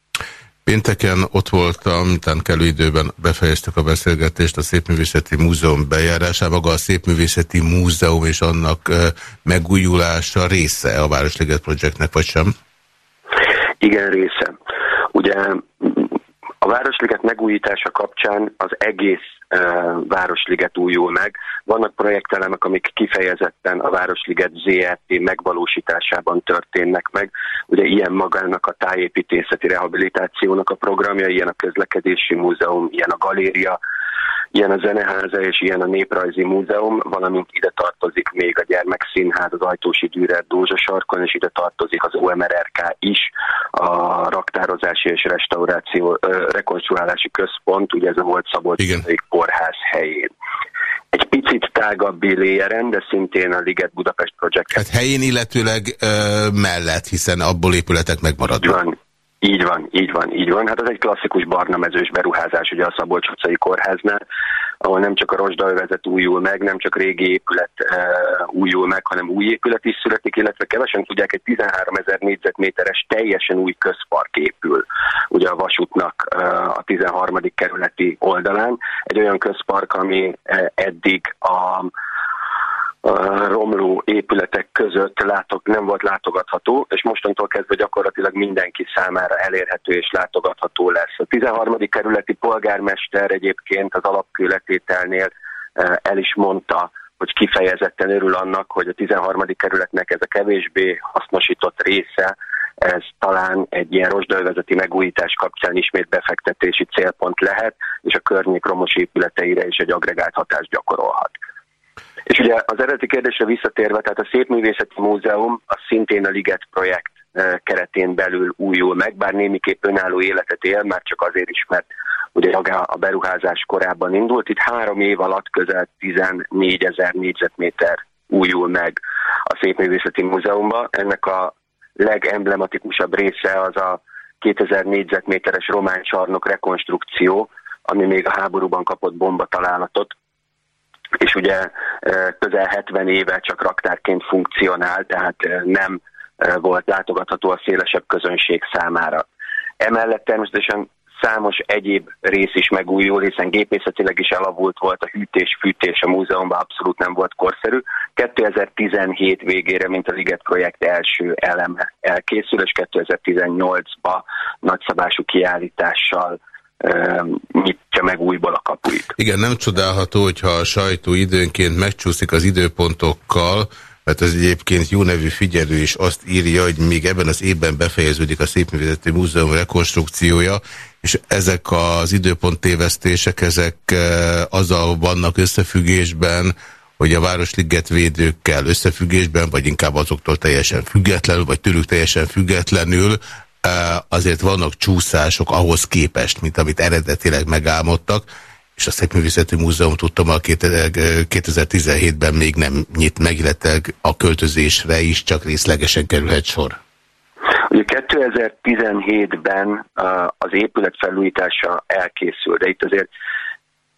Pénteken ott voltam, miután kellő időben befejeztük a beszélgetést a Szépművészeti Múzeum bejárásában. Maga a Szépművészeti Múzeum és annak megújulása része a Városliget Projektnek, vagy sem? Igen, része. Ugye a Városliget megújítása kapcsán az egész Városliget újul meg. Vannak projektelemek, amik kifejezetten a Városliget ZRT megvalósításában történnek meg. Ugye ilyen magának a tájépítészeti rehabilitációnak a programja, ilyen a közlekedési múzeum, ilyen a galéria, Ilyen a Zeneháza és ilyen a Néprajzi Múzeum, valamint ide tartozik még a Gyermekszínház, az Ajtósi Dürer Dózsa sarkon, és ide tartozik az OMRRK is, a Raktározási és Restauráció, Rekonstruálási Központ, ugye ez a volt szabolcs kórház helyén egy picit tágabb léjeren, de szintén a Liget Budapest Project. Hát helyén illetőleg ö, mellett, hiszen abból épületek megmaradnak. Van, így van, így van, így van. Hát ez egy klasszikus barna mezős beruházás ugye a Szabolcs utcai kórháznál, ahol nem csak a rozsdaövezet újul meg, nem csak régi épület uh, újul meg, hanem új épület is születik, illetve kevesen tudják, egy 13 ezer négyzetméteres teljesen új közpark épül ugye a vasútnak uh, a 13. kerületi oldalán. Egy olyan közpark, ami uh, eddig a romló épületek között látok, nem volt látogatható, és mostantól kezdve gyakorlatilag mindenki számára elérhető és látogatható lesz. A 13. kerületi polgármester egyébként az alapkőletételnél eh, el is mondta, hogy kifejezetten örül annak, hogy a 13. kerületnek ez a kevésbé hasznosított része, ez talán egy ilyen rozsdaövezeti megújítás kapcsán ismét befektetési célpont lehet, és a környék romos épületeire is egy agregált hatást gyakorolhat. És ugye az eredeti kérdésre visszatérve, tehát a Szépművészeti Múzeum az szintén a Liget projekt eh, keretén belül újul meg, bár némiképp önálló életet él, már csak azért is, mert ugye a beruházás korábban indult. Itt három év alatt közel 14 ezer négyzetméter újul meg a Szépművészeti Múzeumban. Ennek a legemblematikusabb része az a 2000 négyzetméteres román csarnok rekonstrukció, ami még a háborúban kapott bomba találatot, és ugye közel 70 éve csak raktárként funkcionál, tehát nem volt látogatható a szélesebb közönség számára. Emellett természetesen számos egyéb rész is megújul, hiszen gépészetileg is elavult volt, a hűtés-fűtés a múzeumban abszolút nem volt korszerű. 2017 végére, mint a Liget projekt első eleme elkészül, és 2018-ba nagyszabású kiállítással nyitja meg újból a kapuit. Igen, nem csodálható, hogyha a sajtó időnként megcsúszik az időpontokkal, mert az egyébként jó nevű figyelő is azt írja, hogy még ebben az évben befejeződik a Szépművészeti Múzeum rekonstrukciója, és ezek az időpont tévesztések, ezek azzal vannak összefüggésben, hogy a Városliget védőkkel összefüggésben, vagy inkább azoktól teljesen függetlenül, vagy tőlük teljesen függetlenül azért vannak csúszások ahhoz képest, mint amit eredetileg megálmodtak, és a Szépművészeti Múzeum tudtam a 2017-ben még nem nyit meg, illetve a költözésre is csak részlegesen kerülhet sor. Ugye 2017-ben az épület felújítása elkészül, de itt azért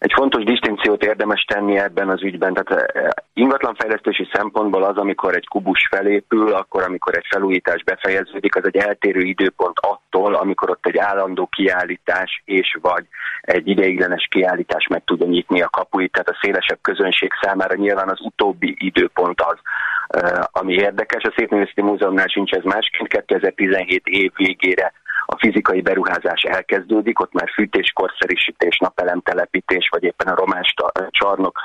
egy fontos distinkciót érdemes tenni ebben az ügyben. Tehát eh, ingatlanfejlesztési szempontból az, amikor egy kubus felépül, akkor amikor egy felújítás befejeződik, az egy eltérő időpont attól, amikor ott egy állandó kiállítás és vagy egy ideiglenes kiállítás meg tudja nyitni a kapuit. Tehát a szélesebb közönség számára nyilván az utóbbi időpont az, eh, ami érdekes. A Szépművészeti Múzeumnál sincs ez másként. 2017 év végére a fizikai beruházás elkezdődik, ott már fűtéskorszerűsítés, napelemtelepítés, vagy éppen a romás csarnok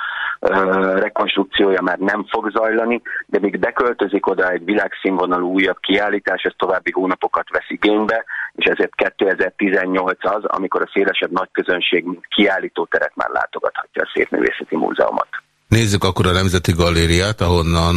rekonstrukciója már nem fog zajlani, de még beköltözik oda egy világszínvonalú újabb kiállítás, ez további hónapokat vesz igénybe, és ezért 2018 az, amikor a szélesebb nagyközönség kiállítóteret már látogathatja a Szépművészeti Múzeumot. Nézzük akkor a Nemzeti Galériát, ahonnan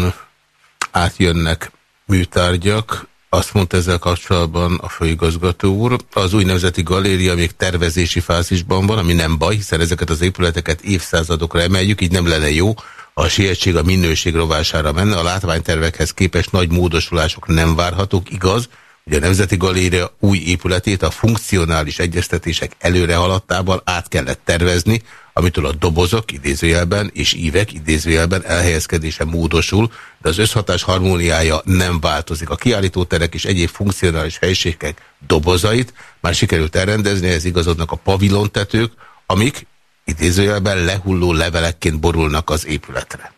átjönnek műtárgyak. Azt mondta ezzel kapcsolatban a főigazgató úr. Az új Nemzeti Galéria még tervezési fázisban van, ami nem baj, hiszen ezeket az épületeket évszázadokra emeljük, így nem lenne jó, a sietség a minőség rovására menne, a látványtervekhez képest nagy módosulások nem várhatók, igaz, hogy a Nemzeti Galéria új épületét a funkcionális egyeztetések előre haladtával át kellett tervezni, amitől a dobozok idézőjelben és ívek idézőjelben elhelyezkedése módosul, de az összhatás harmóniája nem változik. A kiállítóterek és egyéb funkcionális helységek dobozait már sikerült elrendezni, ez igazodnak a pavilontetők, amik idézőjelben lehulló levelekként borulnak az épületre.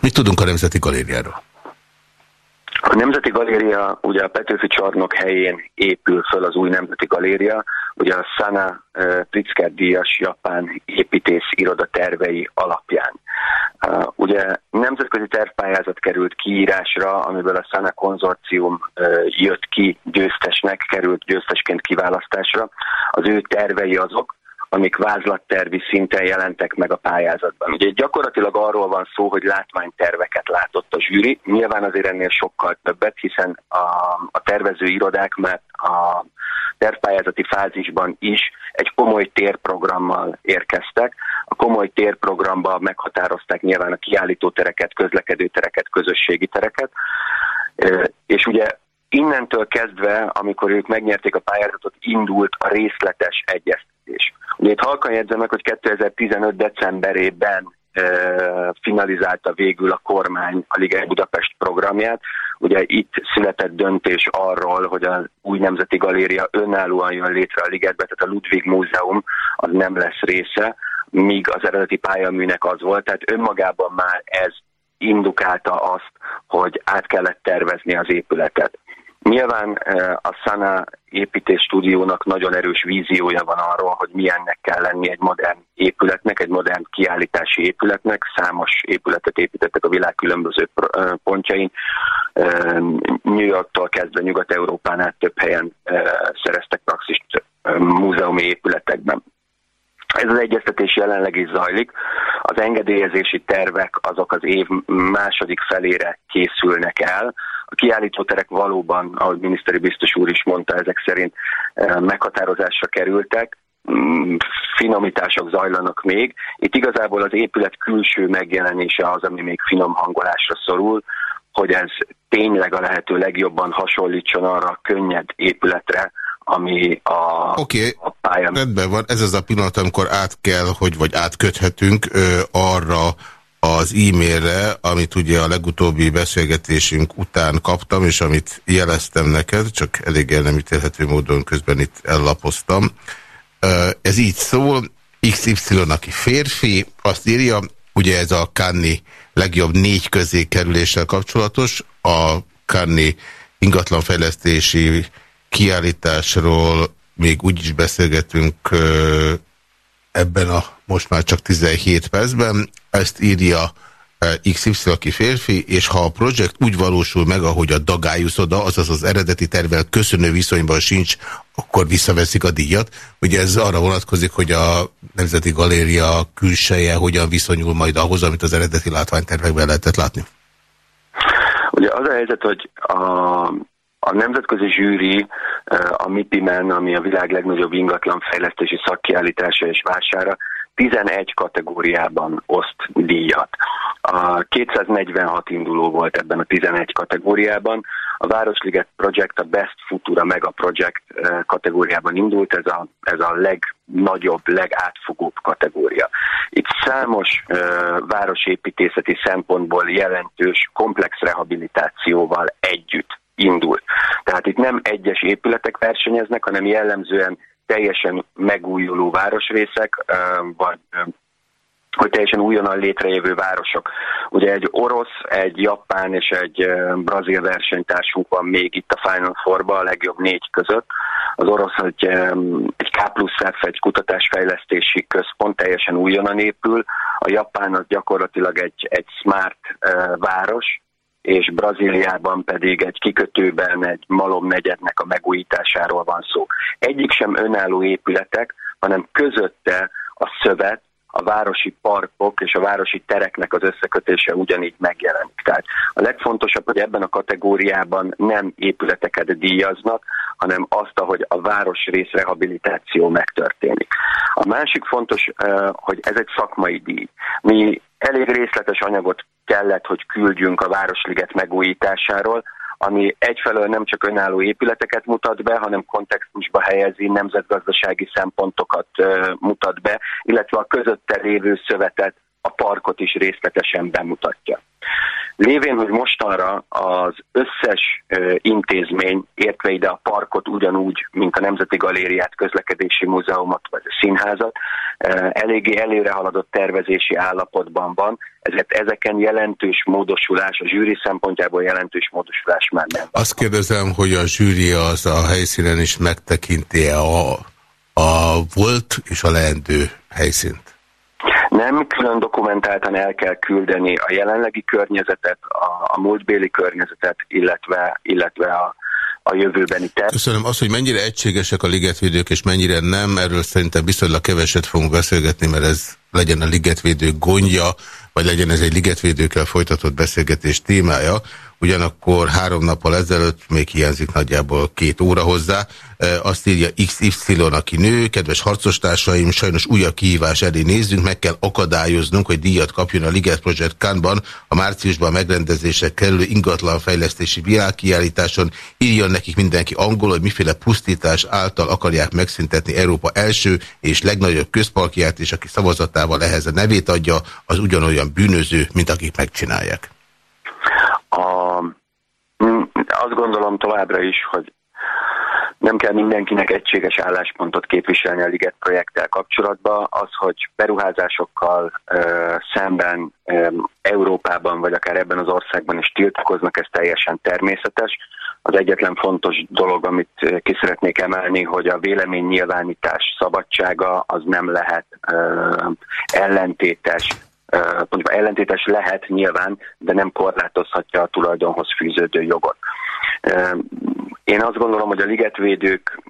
Mit tudunk a Nemzeti Galériáról? A Nemzeti Galéria ugye a Petőfi csarnok helyén épül föl az új Nemzeti Galéria, ugye a Sana Pritzker díjas japán építész iroda tervei alapján. Ugye nemzetközi tervpályázat került kiírásra, amiből a Sana konzorcium jött ki győztesnek, került győztesként kiválasztásra. Az ő tervei azok, amik vázlattervi szinten jelentek meg a pályázatban. Ugye gyakorlatilag arról van szó, hogy látványterveket látott a zsűri, nyilván azért ennél sokkal többet, hiszen a, a tervező irodák már a tervpályázati fázisban is egy komoly térprogrammal érkeztek. A komoly térprogramban meghatározták nyilván a kiállítótereket, közlekedőtereket, közösségi tereket, és ugye innentől kezdve, amikor ők megnyerték a pályázatot, indult a részletes egyeztetés. Ugye itt halkan jegyzem meg, hogy 2015. decemberében finalizálta végül a kormány a Liga Budapest programját. Ugye itt született döntés arról, hogy az új Nemzeti Galéria önállóan jön létre a ligetbe, tehát a Ludwig Múzeum az nem lesz része, míg az eredeti pályaműnek az volt, tehát önmagában már ez indukálta azt, hogy át kellett tervezni az épületet. Nyilván eh, a Sana építés stúdiónak nagyon erős víziója van arról, hogy milyennek kell lenni egy modern épületnek, egy modern kiállítási épületnek. Számos épületet építettek a világ különböző eh, pontjain. Eh, New Yorktól kezdve Nyugat-Európán át több helyen szereztek praxist múzeumi épületekben. Ez az egyeztetés jelenleg is zajlik. Az engedélyezési tervek azok az év második felére készülnek el. A kiállítóterek valóban, ahogy miniszteri biztos úr is mondta, ezek szerint eh, meghatározásra kerültek mm, finomítások zajlanak még. Itt igazából az épület külső megjelenése az, ami még finom hangolásra szorul, hogy ez tényleg a lehető legjobban hasonlítson arra a könnyed épületre, ami a, okay. a pályán... rendben van. Ez az a pillanat, amikor át kell, hogy vagy átköthetünk ö, arra az e-mailre, amit ugye a legutóbbi beszélgetésünk után kaptam, és amit jeleztem neked, csak elég el nem ítélhető módon közben itt ellapoztam. Ez így szól, XY, aki férfi, azt írja, ugye ez a Kanni legjobb négy közé kerüléssel kapcsolatos, a Kanni ingatlanfejlesztési kiállításról még úgy is beszélgetünk ebben a most már csak 17 percben. Ezt írja XY, aki férfi, és ha a projekt úgy valósul meg, ahogy a dagályuszoda, azaz az eredeti tervel köszönő viszonyban sincs, akkor visszaveszik a díjat. Ugye ez arra vonatkozik, hogy a Nemzeti Galéria külseje hogyan viszonyul majd ahhoz, amit az eredeti látványtervekben lehetett látni. Ugye az a helyzet, hogy a a nemzetközi zsűri, a MIPIMEN, ami a világ legnagyobb ingatlanfejlesztési szakkiállítása és vására, 11 kategóriában oszt díjat. A 246 induló volt ebben a 11 kategóriában. A Városliget Project, a Best Futura Mega Project kategóriában indult, ez a, ez a legnagyobb, legátfogóbb kategória. Itt számos uh, városépítészeti szempontból jelentős komplex rehabilitációval együtt indult. Tehát itt nem egyes épületek versenyeznek, hanem jellemzően teljesen megújuló városrészek, vagy hogy teljesen újonnan létrejövő városok. Ugye egy orosz, egy japán és egy brazil versenytársunk van még itt a Final Four-ba, a legjobb négy között. Az orosz egy, egy K plusz F, egy kutatásfejlesztési központ, teljesen újonnan épül. A japán az gyakorlatilag egy, egy smart város, és Brazíliában pedig egy kikötőben egy malom negyednek a megújításáról van szó. Egyik sem önálló épületek, hanem közötte a szövet, a városi parkok és a városi tereknek az összekötése ugyanígy megjelenik. Tehát a legfontosabb, hogy ebben a kategóriában nem épületeket díjaznak, hanem azt, hogy a városrész rehabilitáció megtörténik. A másik fontos, hogy ez egy szakmai díj. Mi elég részletes anyagot kellett, hogy küldjünk a Városliget megújításáról, ami egyfelől nem csak önálló épületeket mutat be, hanem kontextusba helyezi, nemzetgazdasági szempontokat mutat be, illetve a közötte lévő szövetet, a parkot is részletesen bemutatja. Lévén, hogy mostanra az összes intézmény, értve ide a parkot ugyanúgy, mint a Nemzeti Galériát, Közlekedési Múzeumot vagy a színházat, eléggé előre haladott tervezési állapotban van, ezért ezeken jelentős módosulás, a zsűri szempontjából jelentős módosulás már nem. Azt kérdezem, hogy a zsűri az a helyszínen is megtekinti a, a volt és a leendő helyszínt? Nem külön dokumentáltan el kell küldeni a jelenlegi környezetet, a, a múltbéli környezetet, illetve, illetve a, a jövőbeni terv. Köszönöm. Az, hogy mennyire egységesek a ligetvédők, és mennyire nem, erről szerintem viszonylag keveset fogunk beszélgetni, mert ez legyen a ligetvédők gondja, vagy legyen ez egy ligetvédőkkel folytatott beszélgetés témája ugyanakkor három nappal ezelőtt, még hiányzik nagyjából két óra hozzá, azt írja XY, aki nő, kedves harcostársaim, sajnos újabb kihívás elé nézzünk, meg kell akadályoznunk, hogy díjat kapjon a Liget Project Canban a márciusban megrendezésre kerülő ingatlanfejlesztési világkiállításon. Írjon nekik mindenki angol, hogy miféle pusztítás által akarják megszüntetni Európa első és legnagyobb közparkját, és aki szavazatával ehhez a nevét adja, az ugyanolyan bűnöző, mint akik megcsinálják. A, mm, azt gondolom továbbra is, hogy nem kell mindenkinek egységes álláspontot képviselni a Liget projekttel kapcsolatban. Az, hogy beruházásokkal ö, szemben ö, Európában, vagy akár ebben az országban is tiltakoznak, ez teljesen természetes. Az egyetlen fontos dolog, amit ki szeretnék emelni, hogy a vélemény nyilvánítás szabadsága az nem lehet ö, ellentétes mondjuk ellentétes lehet nyilván, de nem korlátozhatja a tulajdonhoz fűződő jogot. Én azt gondolom, hogy a ligetvédők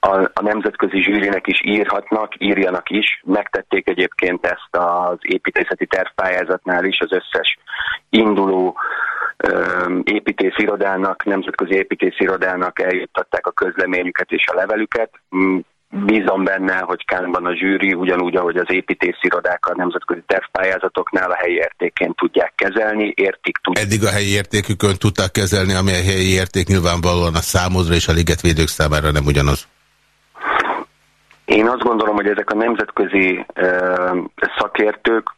a, a nemzetközi zsűrinek is írhatnak, írjanak is. Megtették egyébként ezt az építészeti tervpályázatnál is az összes induló építészirodának, nemzetközi építészirodának eljuttatták a közleményüket és a levelüket. Bízom benne, hogy Kánban a zsűri, ugyanúgy, ahogy az építészirodák a nemzetközi tervpályázatoknál a helyi értékén tudják kezelni, értik tudják. Eddig a helyi értékükön tudták kezelni, ami a helyi érték nyilvánvalóan a számodra és a ligetvédők számára nem ugyanaz. Én azt gondolom, hogy ezek a nemzetközi uh, szakértők,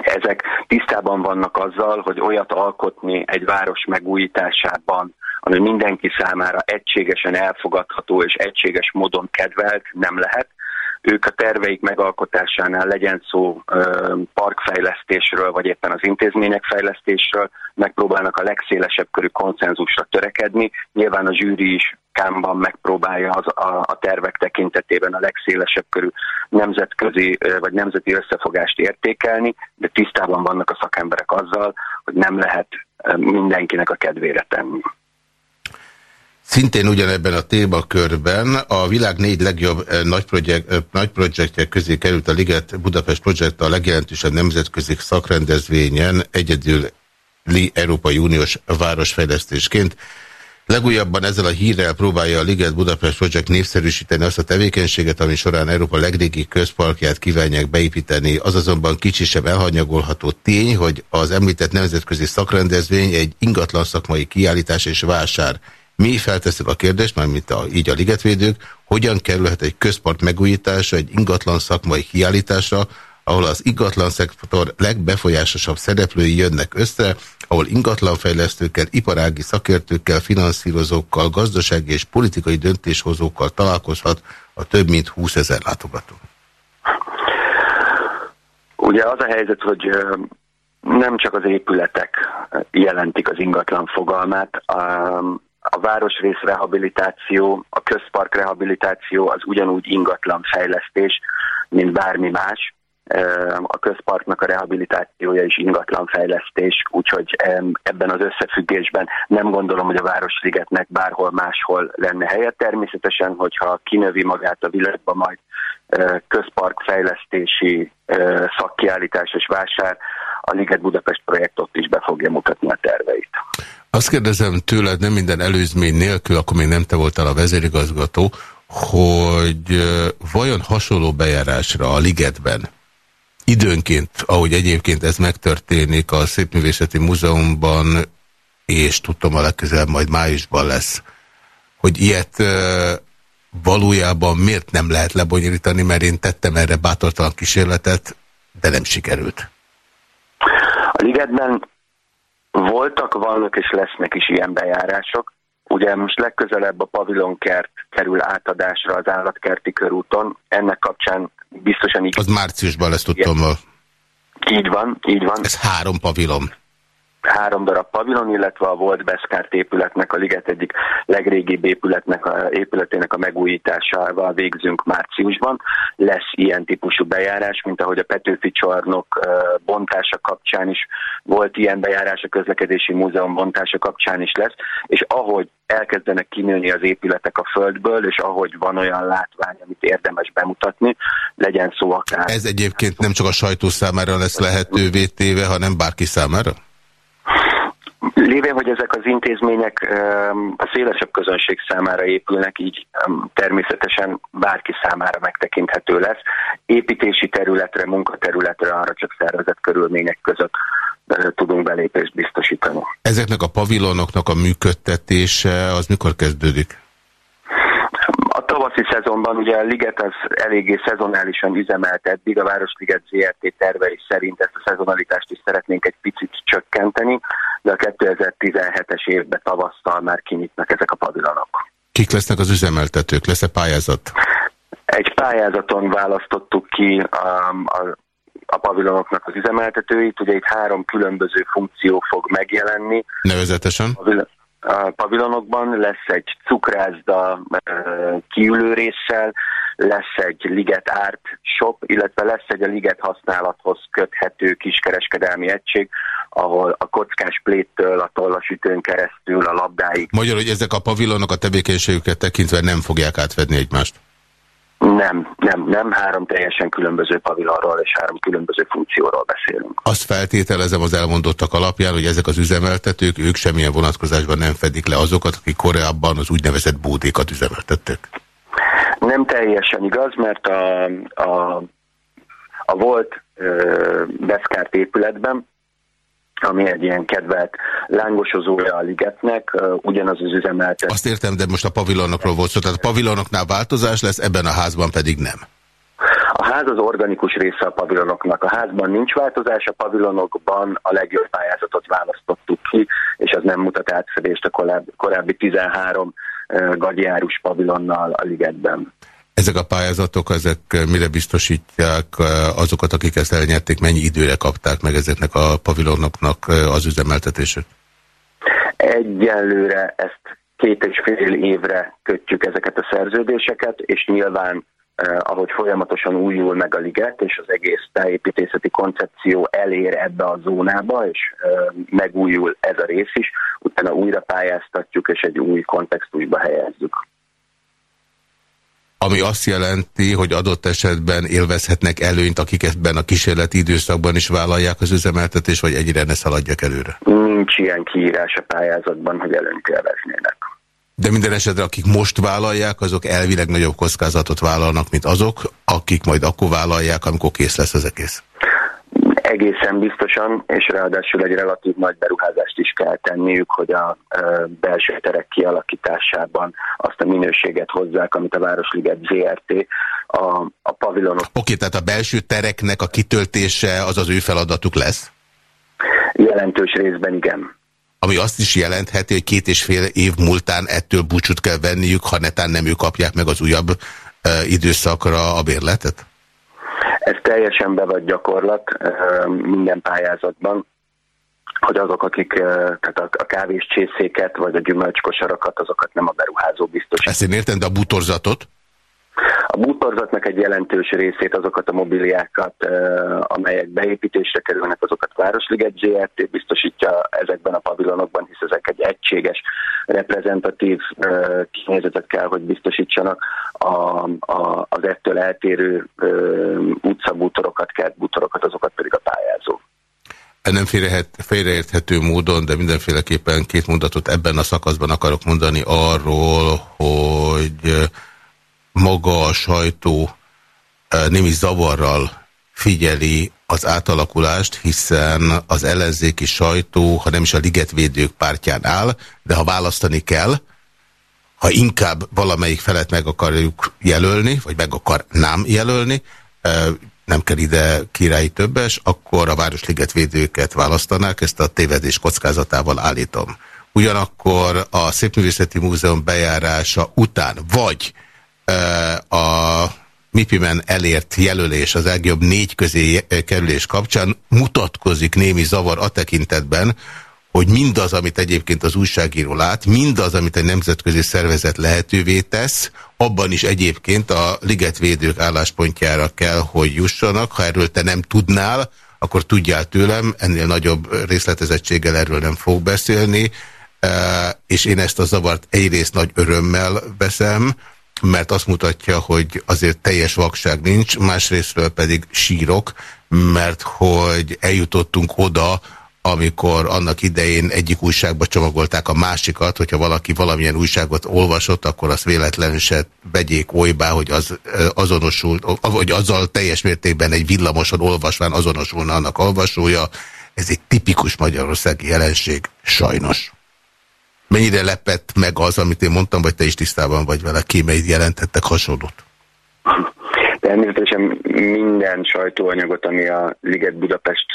ezek tisztában vannak azzal, hogy olyat alkotni egy város megújításában, ami mindenki számára egységesen elfogadható és egységes módon kedvelt, nem lehet. Ők a terveik megalkotásánál legyen szó parkfejlesztésről, vagy éppen az intézmények fejlesztésről, megpróbálnak a legszélesebb körű konszenzusra törekedni. Nyilván a zsűri is Kámban megpróbálja az, a, a tervek tekintetében a legszélesebb körű nemzetközi vagy nemzeti összefogást értékelni, de tisztában vannak a szakemberek azzal, hogy nem lehet mindenkinek a kedvére tenni. Szintén ugyanebben a témakörben a világ négy legjobb eh, nagy, projekt, eh, nagy projektje közé került a Liget Budapest Projekt a legjelentősebb nemzetközi szakrendezvényen egyedül Európai Uniós városfejlesztésként. Legújabban ezzel a hírrel próbálja a Liget Budapest Project népszerűsíteni azt a tevékenységet, ami során Európa legrégi közparkját kívánják beépíteni. Az azonban kicsi sem elhanyagolható tény, hogy az említett nemzetközi szakrendezvény egy ingatlan szakmai kiállítás és vásár. Mi feltesszük a kérdést, mármint a, így a ligetvédők, hogyan kerülhet egy közpart megújítása egy ingatlan szakmai kiállításra, ahol az ingatlan szektor legbefolyásosabb szereplői jönnek össze, ahol ingatlanfejlesztőkkel, iparági szakértőkkel, finanszírozókkal, gazdasági és politikai döntéshozókkal találkozhat a több mint 20 ezer látogató. Ugye az a helyzet, hogy nem csak az épületek jelentik az ingatlan fogalmát, a városrész rehabilitáció, a közpark rehabilitáció az ugyanúgy ingatlan fejlesztés, mint bármi más. A közparknak a rehabilitációja is ingatlanfejlesztés, úgyhogy ebben az összefüggésben nem gondolom, hogy a Városligetnek bárhol máshol lenne helye. Természetesen, hogyha kinövi magát a világba majd közparkfejlesztési szakkiállításos vásár, a Liget Budapest projekt ott is be fogja mutatni a terveit. Azt kérdezem tőled, nem minden előzmény nélkül, akkor még nem te voltál a vezérigazgató, hogy vajon hasonló bejárásra a Ligetben időnként, ahogy egyébként ez megtörténik a Szépművészeti Múzeumban, és tudtam a legközelebb majd májusban lesz, hogy ilyet valójában miért nem lehet lebonyolítani, mert én tettem erre bátortalan kísérletet, de nem sikerült. A ligetben voltak, vannak és lesznek is ilyen bejárások. Ugye most legközelebb a pavilonkert kerül átadásra az állatkerti körúton. Ennek kapcsán biztosan így... Az márciusban lesz tudtam. Így van, így van. Ez három pavilon három darab pavilon, illetve a volt Beszkárt épületnek, a Liget egyik legrégibb épületnek, a, épületének a megújításával végzünk márciusban. Lesz ilyen típusú bejárás, mint ahogy a Petőfi csarnok bontása kapcsán is volt ilyen bejárás, a közlekedési múzeum bontása kapcsán is lesz, és ahogy elkezdenek kinőni az épületek a földből, és ahogy van olyan látvány, amit érdemes bemutatni, legyen szó akár. Ez egyébként nem csak a sajtó számára lesz lehetővé téve, hanem bárki számára? Lévén, hogy ezek az intézmények a szélesebb közönség számára épülnek, így természetesen bárki számára megtekinthető lesz. Építési területre, munkaterületre arra csak szervezett körülmények között tudunk belépést biztosítani. Ezeknek a pavilonoknak a működtetése az mikor kezdődik? tavaszi szezonban ugye a liget az eléggé szezonálisan üzemelt eddig, a Városliget ZRT tervei szerint ezt a szezonalitást is szeretnénk egy picit csökkenteni, de a 2017-es évben tavasszal már kinyitnak ezek a pavilonok. Kik lesznek az üzemeltetők? Lesz-e pályázat? Egy pályázaton választottuk ki a, a a pavilonoknak az üzemeltetőit. Ugye itt három különböző funkció fog megjelenni. Nevezetesen? A a pavilonokban, lesz egy cukrászda kiülő résszel, lesz egy Liget Art shop, illetve lesz egy a Liget használathoz köthető kiskereskedelmi egység, ahol a kockás pléttől, a tollasütőn keresztül, a labdáig. Magyarul, hogy ezek a pavilonok a tevékenységüket tekintve nem fogják átvedni egymást? Nem, nem, nem. Három teljesen különböző pavilonról és három különböző funkcióról beszélünk. Azt feltételezem az elmondottak alapján, hogy ezek az üzemeltetők, ők semmilyen vonatkozásban nem fedik le azokat, akik korábban az úgynevezett bódékat üzemeltettek. Nem teljesen igaz, mert a, a, a volt Beszkárt épületben ami egy ilyen kedvelt lángosozója a ligetnek, ugyanaz az üzemeltet. Azt értem, de most a pavilonokról volt szó, tehát a pavilonoknál változás lesz, ebben a házban pedig nem. A ház az organikus része a pavilonoknak. A házban nincs változás, a pavilonokban a legjobb pályázatot választottuk ki, és az nem mutat átfedést a korábbi 13 gagyjárus pavilonnal a ligetben. Ezek a pályázatok, ezek mire biztosítják eh, azokat, akik ezt elnyerték, mennyi időre kapták meg ezeknek a pavilonoknak eh, az üzemeltetését? Egyelőre ezt két és fél évre kötjük ezeket a szerződéseket, és nyilván eh, ahogy folyamatosan újul meg a liget, és az egész tájépítészeti koncepció elér ebbe a zónába, és eh, megújul ez a rész is, utána újra pályáztatjuk, és egy új kontextusba helyezzük ami azt jelenti, hogy adott esetben élvezhetnek előnyt, akik ebben a kísérleti időszakban is vállalják az üzemeltetést, vagy egyre ne szaladjak előre? Nincs ilyen kiírás a pályázatban, hogy előnyt élveznének. De minden esetre, akik most vállalják, azok elvileg nagyobb kockázatot vállalnak, mint azok, akik majd akkor vállalják, amikor kész lesz az egész egészen biztosan, és ráadásul egy relatív nagy beruházást is kell tenniük, hogy a belső terek kialakításában azt a minőséget hozzák, amit a Városliget ZRT a, a pavilonok. Oké, tehát a belső tereknek a kitöltése az az ő feladatuk lesz? Jelentős részben igen. Ami azt is jelentheti, hogy két és fél év múltán ettől búcsút kell venniük, ha netán nem ők kapják meg az újabb uh, időszakra a bérletet? Ez teljesen bevagy gyakorlat minden pályázatban, hogy azok, akik tehát a kávés csészéket vagy a gyümölcskosarakat, azokat nem a beruházó biztos. Ezt én értem, de a butorzatot? A bútorzatnak egy jelentős részét, azokat a mobiliákat, amelyek beépítésre kerülnek, azokat Városliget ZRT biztosítja ezekben a pavilonokban, hisz ezek egy egységes, reprezentatív kinézetet kell, hogy biztosítsanak a, a, az ettől eltérő utcabútorokat, kertbútorokat, azokat pedig a pályázó. Nem félreérthető módon, de mindenféleképpen két mondatot ebben a szakaszban akarok mondani arról, hogy maga a sajtó némi zavarral figyeli az átalakulást, hiszen az ellenzéki sajtó, ha nem is a ligetvédők pártján áll, de ha választani kell, ha inkább valamelyik felet meg akarjuk jelölni, vagy meg akarnám jelölni, nem kell ide királyi többes, akkor a Városliget védőket választanák, ezt a tévedés kockázatával állítom. Ugyanakkor a Szépművészeti Múzeum bejárása után, vagy a Mipimen elért jelölés az legjobb négy közé kerülés kapcsán mutatkozik némi zavar a tekintetben, hogy mindaz, amit egyébként az újságíró lát, mindaz, amit egy nemzetközi szervezet lehetővé tesz, abban is egyébként a ligetvédők álláspontjára kell, hogy jussanak. Ha erről te nem tudnál, akkor tudjál tőlem, ennél nagyobb részletezettséggel erről nem fog beszélni, és én ezt a zavart egyrészt nagy örömmel veszem, mert azt mutatja, hogy azért teljes vakság nincs, másrésztről pedig sírok, mert hogy eljutottunk oda, amikor annak idején egyik újságba csomagolták a másikat, hogyha valaki valamilyen újságot olvasott, akkor azt véletlenül se vegyék olybá, hogy az azonosul, vagy azzal teljes mértékben egy villamoson olvasván azonosulna annak olvasója. Ez egy tipikus magyarországi jelenség, sajnos. Mennyire lepett meg az, amit én mondtam, vagy te is tisztában vagy vele, kémeid jelentettek hasonlót? Természetesen minden sajtóanyagot, ami a Liget Budapest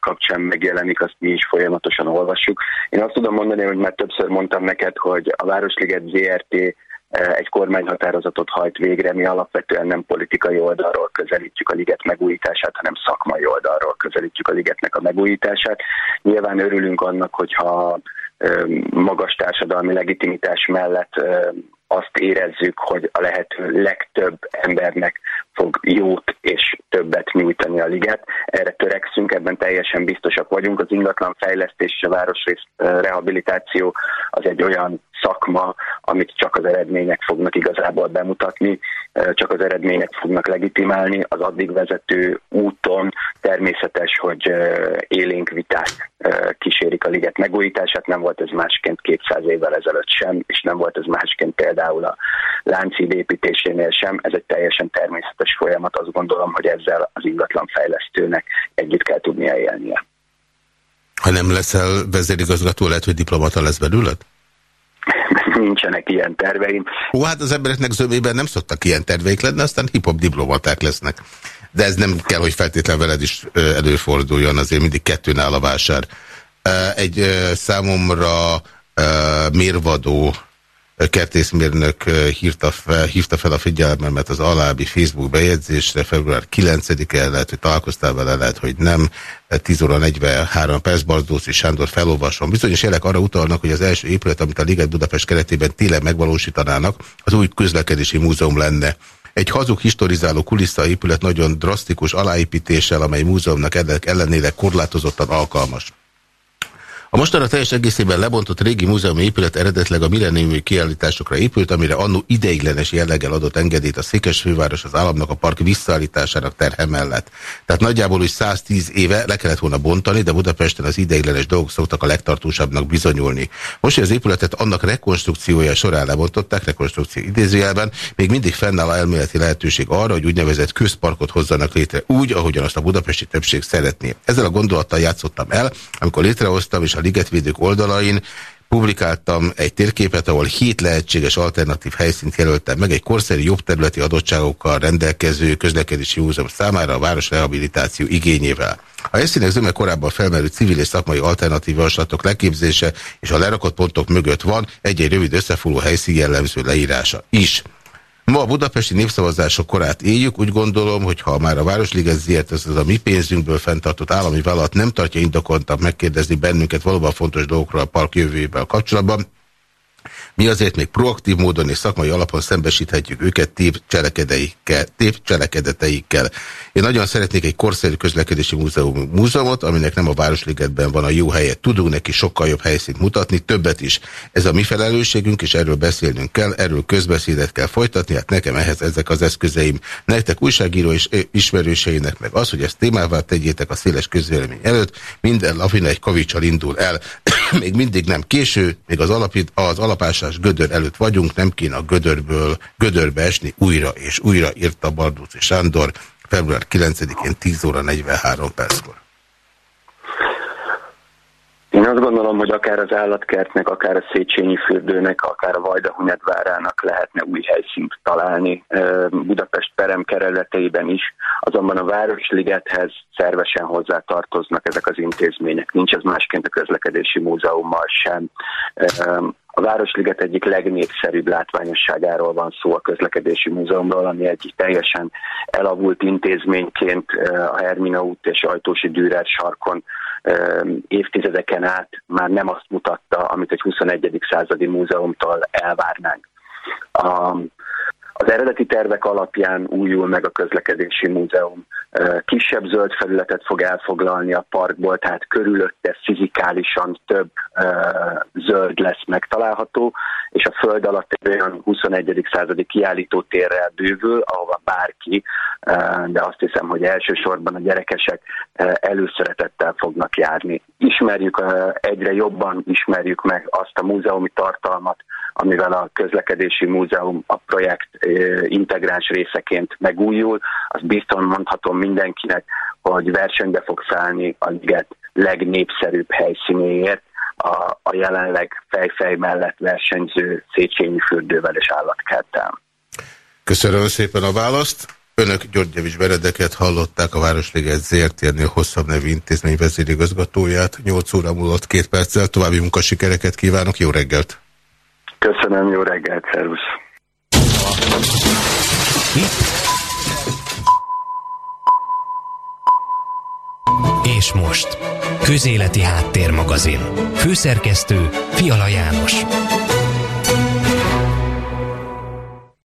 kapcsán megjelenik, azt mi is folyamatosan olvassuk. Én azt tudom mondani, hogy már többször mondtam neked, hogy a Városliget ZRT egy kormányhatározatot hajt végre, mi alapvetően nem politikai oldalról közelítjük a liget megújítását, hanem szakmai oldalról közelítjük a ligetnek a megújítását. Nyilván örülünk annak, hogyha magas társadalmi legitimitás mellett azt érezzük, hogy a lehető legtöbb embernek fog jót és többet nyújtani a liget. Erre törekszünk, ebben teljesen biztosak vagyunk. Az ingatlan fejlesztés és a városrész rehabilitáció az egy olyan szakma, amit csak az eredmények fognak igazából bemutatni, csak az eredmények fognak legitimálni. Az addig vezető úton természetes, hogy élénk viták kísérik a liget megújítását. Nem volt ez másként 200 évvel ezelőtt sem, és nem volt ez másként például a Lánchíd építésénél sem. Ez egy teljesen természetes folyamat. Azt gondolom, hogy ezzel az ingatlan fejlesztőnek együtt kell tudnia élnie. Ha nem leszel vezérigazgató, lehet, hogy diplomata lesz belőled? [laughs] nincsenek ilyen terveim. Ó, hát az embereknek zömében nem szoktak ilyen terveik lenni, aztán hip-hop diplomaták lesznek. De ez nem kell, hogy feltétlen veled is előforduljon, azért mindig kettőn áll a vásár. Egy számomra mérvadó kertészmérnök hívta fel, hívta fel a figyelmemet az alábbi Facebook bejegyzésre, február 9-e lehet, hogy találkoztál vele, lehet, hogy nem, 10 óra 43 perc, Bardóci Sándor felolvasom. Bizonyos jelek arra utalnak, hogy az első épület, amit a Liget Budapest keretében télen megvalósítanának, az új közlekedési múzeum lenne. Egy hazug historizáló kulisszaépület nagyon drasztikus aláépítéssel, amely múzeumnak ellenére korlátozottan alkalmas. A mostanra teljes egészében lebontott régi múzeumi épület eredetleg a milleniumi kiállításokra épült, amire annó ideiglenes jelleggel adott engedélyt a Székesfőváros az államnak a park visszaállításának terhe mellett. Tehát nagyjából úgy 110 éve le kellett volna bontani, de Budapesten az ideiglenes dolgok szoktak a legtartósabbnak bizonyulni. Most, hogy az épületet annak rekonstrukciója során lebontották, rekonstrukció idézőjelben, még mindig fennáll a elméleti lehetőség arra, hogy úgynevezett közparkot hozzanak létre úgy, ahogyan azt a budapesti többség szeretné. Ezzel a gondolattal játszottam el, amikor létrehoztam, és a ligetvédők oldalain publikáltam egy térképet, ahol hét lehetséges alternatív helyszínt jelöltem meg egy korszerű jobb területi adottságokkal rendelkező közlekedési múzeum számára a város rehabilitáció igényével. A helyszínek zöme korábban felmerült civil és szakmai alternatív javaslatok leképzése és a lerakott pontok mögött van egy-egy rövid összefoglaló helyszín jellemző leírása is. Ma a budapesti népszavazások korát éljük, úgy gondolom, hogy ha már a Városliget ZRT, az a mi pénzünkből fenntartott állami vállalat nem tartja indokoltabb megkérdezni bennünket valóban fontos dolgokról a park jövőjével kapcsolatban, mi azért még proaktív módon és szakmai alapon szembesíthetjük őket tév, tév cselekedeteikkel. Én nagyon szeretnék egy korszerű közlekedési múzeum, múzeumot, aminek nem a Városligetben van a jó helye. Tudunk neki sokkal jobb helyszínt mutatni, többet is. Ez a mi felelősségünk, és erről beszélnünk kell, erről közbeszédet kell folytatni, hát nekem ehhez ezek az eszközeim. Nektek újságíró és ismerőseinek meg az, hogy ezt témává tegyétek a széles közvélemény előtt, minden lavina egy kavicsal indul el. [clears throat] még mindig nem késő, még az, alapít, az alapásás gödör előtt vagyunk, nem kéne a gödörből gödörbe esni újra és újra, írta Bardóci Sándor február 9-én 10 óra 43 perckor. Én azt gondolom, hogy akár az állatkertnek, akár a Széchenyi fürdőnek, akár a Vajdahunyadvárának lehetne új helyszínt találni Budapest perem kereleteiben is, azonban a Városligethez szervesen hozzá tartoznak ezek az intézmények. Nincs ez másként a közlekedési múzeummal sem. A Városliget egyik legnépszerűbb látványosságáról van szó a közlekedési múzeumról, ami egy teljesen elavult intézményként a Hermina út és Ajtósi Dürer sarkon évtizedeken át már nem azt mutatta, amit egy 21. századi múzeumtól elvárnánk. A, az eredeti tervek alapján újul meg a közlekedési múzeum. Kisebb zöld felületet fog elfoglalni a parkból, tehát körülötte fizikálisan több zöld lesz megtalálható, és a föld alatt egy olyan 21. századi kiállító térrel bővül, ahova bárki, de azt hiszem, hogy elsősorban a gyerekesek előszeretettel fognak járni. Ismerjük, egyre jobban ismerjük meg azt a múzeumi tartalmat, amivel a közlekedési múzeum a projekt integráns részeként megújul. Azt biztosan mondhatom mindenkinek, hogy versenybe fog szállni a liget legnépszerűbb helyszínéért, a, a jelenleg fejfej mellett versenyző Széchenyi fürdővel és állatkerttel. Köszönöm szépen a választ. Önök Györgyevics Beredeket hallották a Városliget ZRT-nél hosszabb nevű intézmény vezérigazgatóját. 8 óra múlott két perccel további munkasikereket kívánok. Jó reggelt! Köszönöm, jó reggelt, szervusz! És most, Közéleti Háttérmagazin. Főszerkesztő Fiala János.